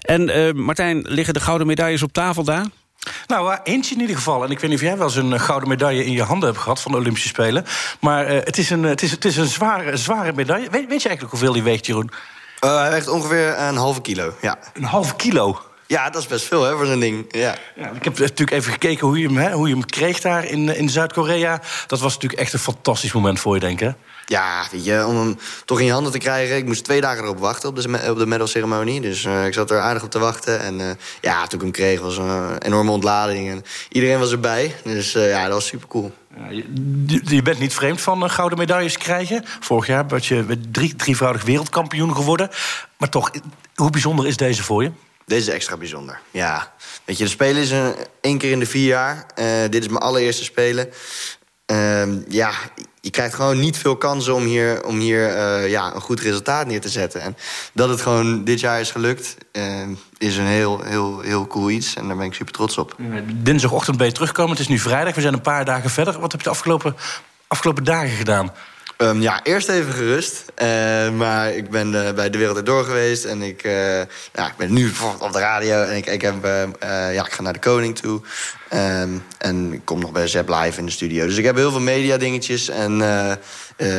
En uh, Martijn, liggen de gouden medailles op tafel daar? Nou, eentje in ieder geval. En ik weet niet of jij wel eens een gouden medaille in je handen hebt gehad van de Olympische Spelen. Maar uh, het is een, het is, het is een zware, zware medaille. Weet, weet je eigenlijk hoeveel die weegt, Jeroen? Uh, hij weegt ongeveer een halve kilo, ja. Een halve kilo? Ja, dat is best veel hè, voor zo'n ding. Ja. ja. ik heb natuurlijk even gekeken hoe je hem, hè, hoe je hem kreeg daar in, in Zuid-Korea. Dat was natuurlijk echt een fantastisch moment voor je, denk ik. Ja, weet je, om hem toch in je handen te krijgen. Ik moest twee dagen erop wachten op de, op de medalceremonie. Dus uh, ik zat er aardig op te wachten. En uh, ja, toen ik hem kreeg was een enorme ontlading. En iedereen was erbij. Dus uh, ja, dat was super cool. Ja, je, je, bent niet vreemd van gouden medailles krijgen. Vorig jaar ben je drie, drievoudig wereldkampioen geworden. Maar toch, hoe bijzonder is deze voor je? Deze is extra bijzonder, ja. Weet je, de Spelen is een, één keer in de vier jaar. dit is mijn allereerste Spelen. Uh, ja, je krijgt gewoon niet veel kansen om hier, om hier uh, ja, een goed resultaat neer te zetten. En dat het gewoon dit jaar is gelukt, uh, is een heel, heel, heel cool iets. En daar ben ik super trots op. Dinsdagochtend ben je teruggekomen. Het is nu vrijdag. We zijn een paar dagen verder. Wat heb je de afgelopen, afgelopen dagen gedaan? Um, ja, eerst even gerust. Uh, maar ik ben uh, bij De Wereld Erdoor geweest. En ik, uh, ja, ik ben nu bijvoorbeeld op de radio. En ik, ik, heb, ja, ik ga naar de koning toe. Um, en ik kom nog bij Zep Live in de studio. Dus ik heb heel veel media dingetjes. En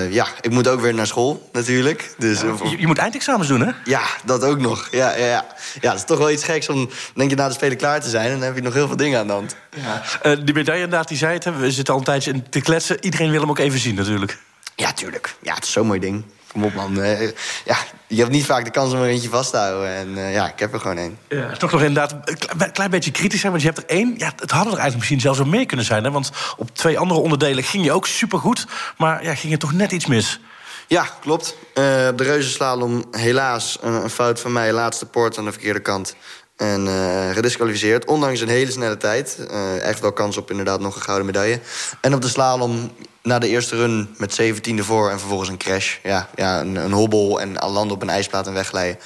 ja, ik moet ook weer naar school natuurlijk. Dus, ja, je, je, moet eindexamens doen, hè? Ja, dat ook nog. Ja, ja, ja. ja, dat is toch wel iets geks om denk je, na de Spelen klaar te zijn. En dan heb je nog heel veel dingen aan de hand. Ja. die medaille inderdaad, die zei het. Hè? We zitten al een tijdje in te kletsen. Iedereen wil hem ook even zien natuurlijk. Ja, tuurlijk. Ja, het is zo'n mooi ding. Kom op, man. Uh, ja, je hebt niet vaak de kans om er eentje vast te houden. En uh, ja, ik heb er gewoon één. Ja, toch nog inderdaad een klein beetje kritisch zijn. Want je hebt er één. Ja, het hadden er eigenlijk misschien zelfs wel meer kunnen zijn. Hè? Want op twee andere onderdelen ging je ook supergoed. Maar ja, ging het toch net iets mis. Ja, klopt. Uh, de reuzenslalom helaas een, een, fout van mij. Laatste poort aan de verkeerde kant. En uh, gedisqualificeerd. Ondanks een hele snelle tijd. Uh, echt wel kans op inderdaad nog een gouden medaille. En op de slalom na de eerste run met 17e voor en vervolgens een crash. Ja, ja een, een hobbel en al landen op een ijsplaat en wegleiden.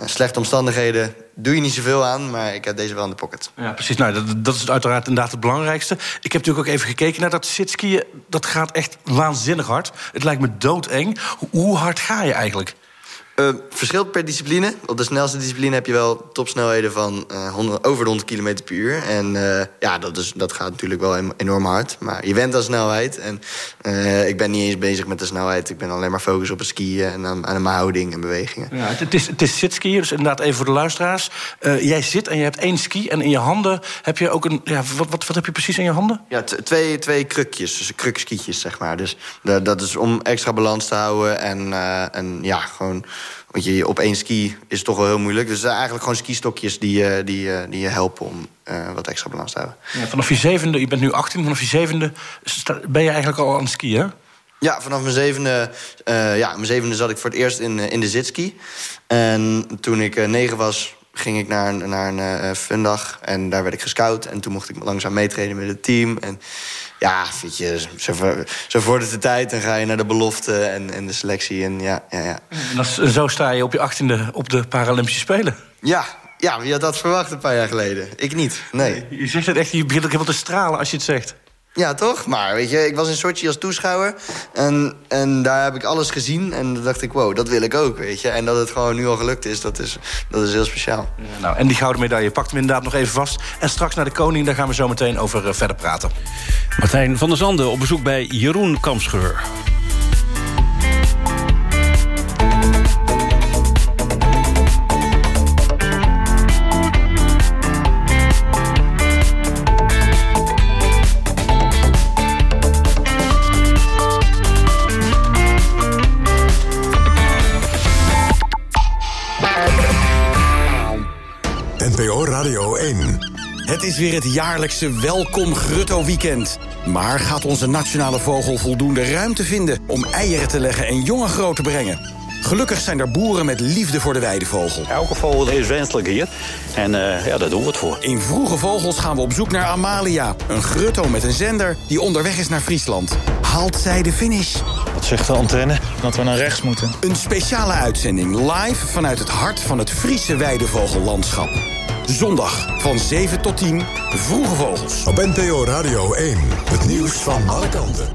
Ja. Slechte omstandigheden doe je niet zoveel aan, maar ik heb deze wel in de pocket. Ja, precies. Nou, dat, dat is uiteraard inderdaad het belangrijkste. Ik heb natuurlijk ook even gekeken naar dat sitskiën. Dat gaat echt waanzinnig hard. Het lijkt me doodeng. Hoe hard ga je eigenlijk? Eh, verschilt per discipline. Op de snelste discipline heb je wel topsnelheden van eh, 100 over de 100 km per uur. En eh, ja, dat, is, dat gaat natuurlijk wel enorm hard. Maar je went aan snelheid. En eh, ik ben niet eens bezig met de snelheid. Ik ben alleen maar focus op het skiën en aan, aan mijn houding en bewegingen. Ja, het, is, het is zitskiën, dus inderdaad even voor de luisteraars. Eh, jij zit en je hebt één ski en in je handen heb je ook een... Ja, wat, wat, wat heb je precies in je handen? Ja, twee, twee krukjes, dus krukskietjes, zeg maar. Dus da- dat is om extra balans te houden. En, eh, en ja, gewoon... Want je op één ski is toch wel heel moeilijk. Dus eh, eigenlijk gewoon skistokjes die, eh, die, eh, die je helpen om eh, wat extra balans te houden. Ja, vanaf je zevende, je bent nu 18, vanaf je zevende ben je eigenlijk al aan het skiën, hè? Ja, vanaf mijn zevende, ja, mijn zevende zat ik voor het eerst in, in de zitski. En toen ik eh, negen was, ging ik naar een, naar een fundag. En daar werd ik gescout. En toen mocht ik langzaam meetreden met het team. En ja, weet je, zo, vordert de tijd. Dan ga je naar de belofte en, en de selectie. En ja, ja, ja. En dat en zo sta je op je achttiende op de Paralympische Spelen. Ja, ja, wie had dat verwacht een paar jaar geleden? Ik niet, nee. Je zegt het echt, je begint ook helemaal te stralen als je het zegt. Ja, toch? Maar weet je, ik was in Sochi als toeschouwer. En, en daar heb ik alles gezien. En dan dacht ik, wow, dat wil ik ook, weet je. En dat het gewoon nu al gelukt is, dat is, dat is heel speciaal. Nou, en die gouden medaille, pakt hem inderdaad nog even vast. En straks naar de koning, daar gaan we zo meteen over eh, verder praten. Martijn van der Zanden op bezoek bij Jeroen Kampscheur. Radio 1. Het is weer het jaarlijkse Welkom Grutto Weekend. Maar gaat onze nationale vogel voldoende ruimte vinden om eieren te leggen en jongen groot te brengen? Gelukkig zijn er boeren met liefde voor de weidevogel. Elke vogel is wenselijk hier. En eh, ja, daar doen we het voor. In Vroege Vogels gaan we op zoek naar Amalia. Een grutto met een zender die onderweg is naar Friesland. Haalt zij de finish? Wat zegt de antenne? Dat we naar rechts moeten. Een speciale uitzending live vanuit het hart van het Friese weidevogellandschap. Zondag van 7 tot 10, Vroege Vogels. Op NPO Radio 1. Het nieuws van alle kanten.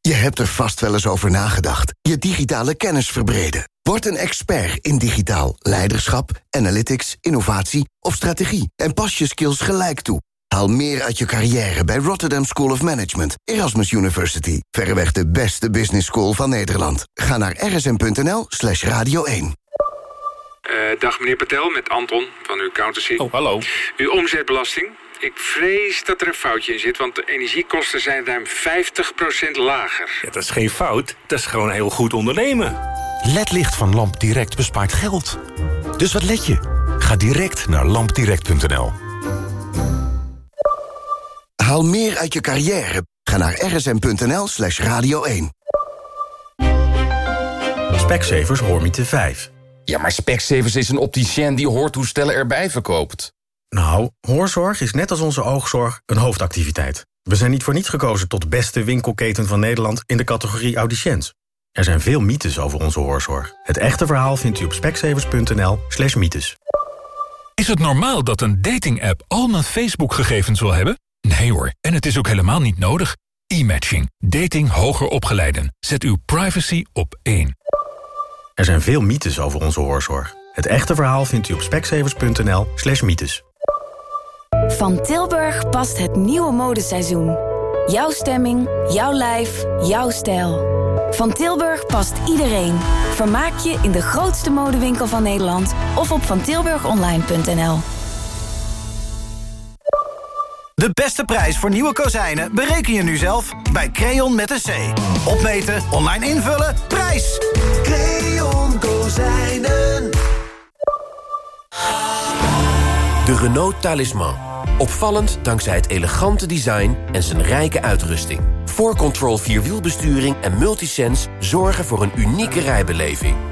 Je hebt er vast wel eens over nagedacht. Je digitale kennis verbreden. Word een expert in digitaal leiderschap, analytics, innovatie of strategie. En pas je skills gelijk toe. Haal meer uit je carrière bij Rotterdam School of Management, Erasmus University. Verreweg de beste business school van Nederland. Ga naar rsm.nl slash radio 1. Eh, dag meneer Patel, met Anton van uw accountancy. Oh, hallo. Uw omzetbelasting. Ik vrees dat er een foutje in zit, want de energiekosten zijn ruim 50% lager. Ja, dat is geen fout, dat is gewoon heel goed ondernemen. LED-licht van LampDirect bespaart geld. Dus wat let je? Ga direct naar lampdirect.nl. Haal meer uit je carrière. Ga naar rsm.nl slash radio 1. Specsavers Hoormiete 5. Ja, maar Specsavers is een opticien die hoortoestellen erbij verkoopt. Nou, hoorzorg is net als onze oogzorg een hoofdactiviteit. We zijn niet voor niets gekozen tot beste winkelketen van Nederland in de categorie audiciënt. Er zijn veel mythes over onze hoorzorg. Het echte verhaal vindt u op specsavers.nl slash mythes. Is het normaal dat een dating-app al mijn Facebook-gegevens wil hebben? Nee hoor, en het is ook helemaal niet nodig. E-matching. Dating hoger opgeleiden. Zet uw privacy op één. Er zijn veel mythes over onze hoorzorg. Het echte verhaal vindt u op specsavers.nl slash mythes. Van Tilburg past het nieuwe modeseizoen. Jouw stemming, jouw lijf, jouw stijl. Van Tilburg past iedereen. Vermaak je in de grootste modewinkel van Nederland of op vantilburgonline.nl. De beste prijs voor nieuwe kozijnen bereken je nu zelf bij Creon met een C. Opmeten, online invullen, prijs! Creon Kozijnen. De Renault Talisman. Opvallend dankzij het elegante design en zijn rijke uitrusting. 4Control Vierwielbesturing en Multisense zorgen voor een unieke rijbeleving.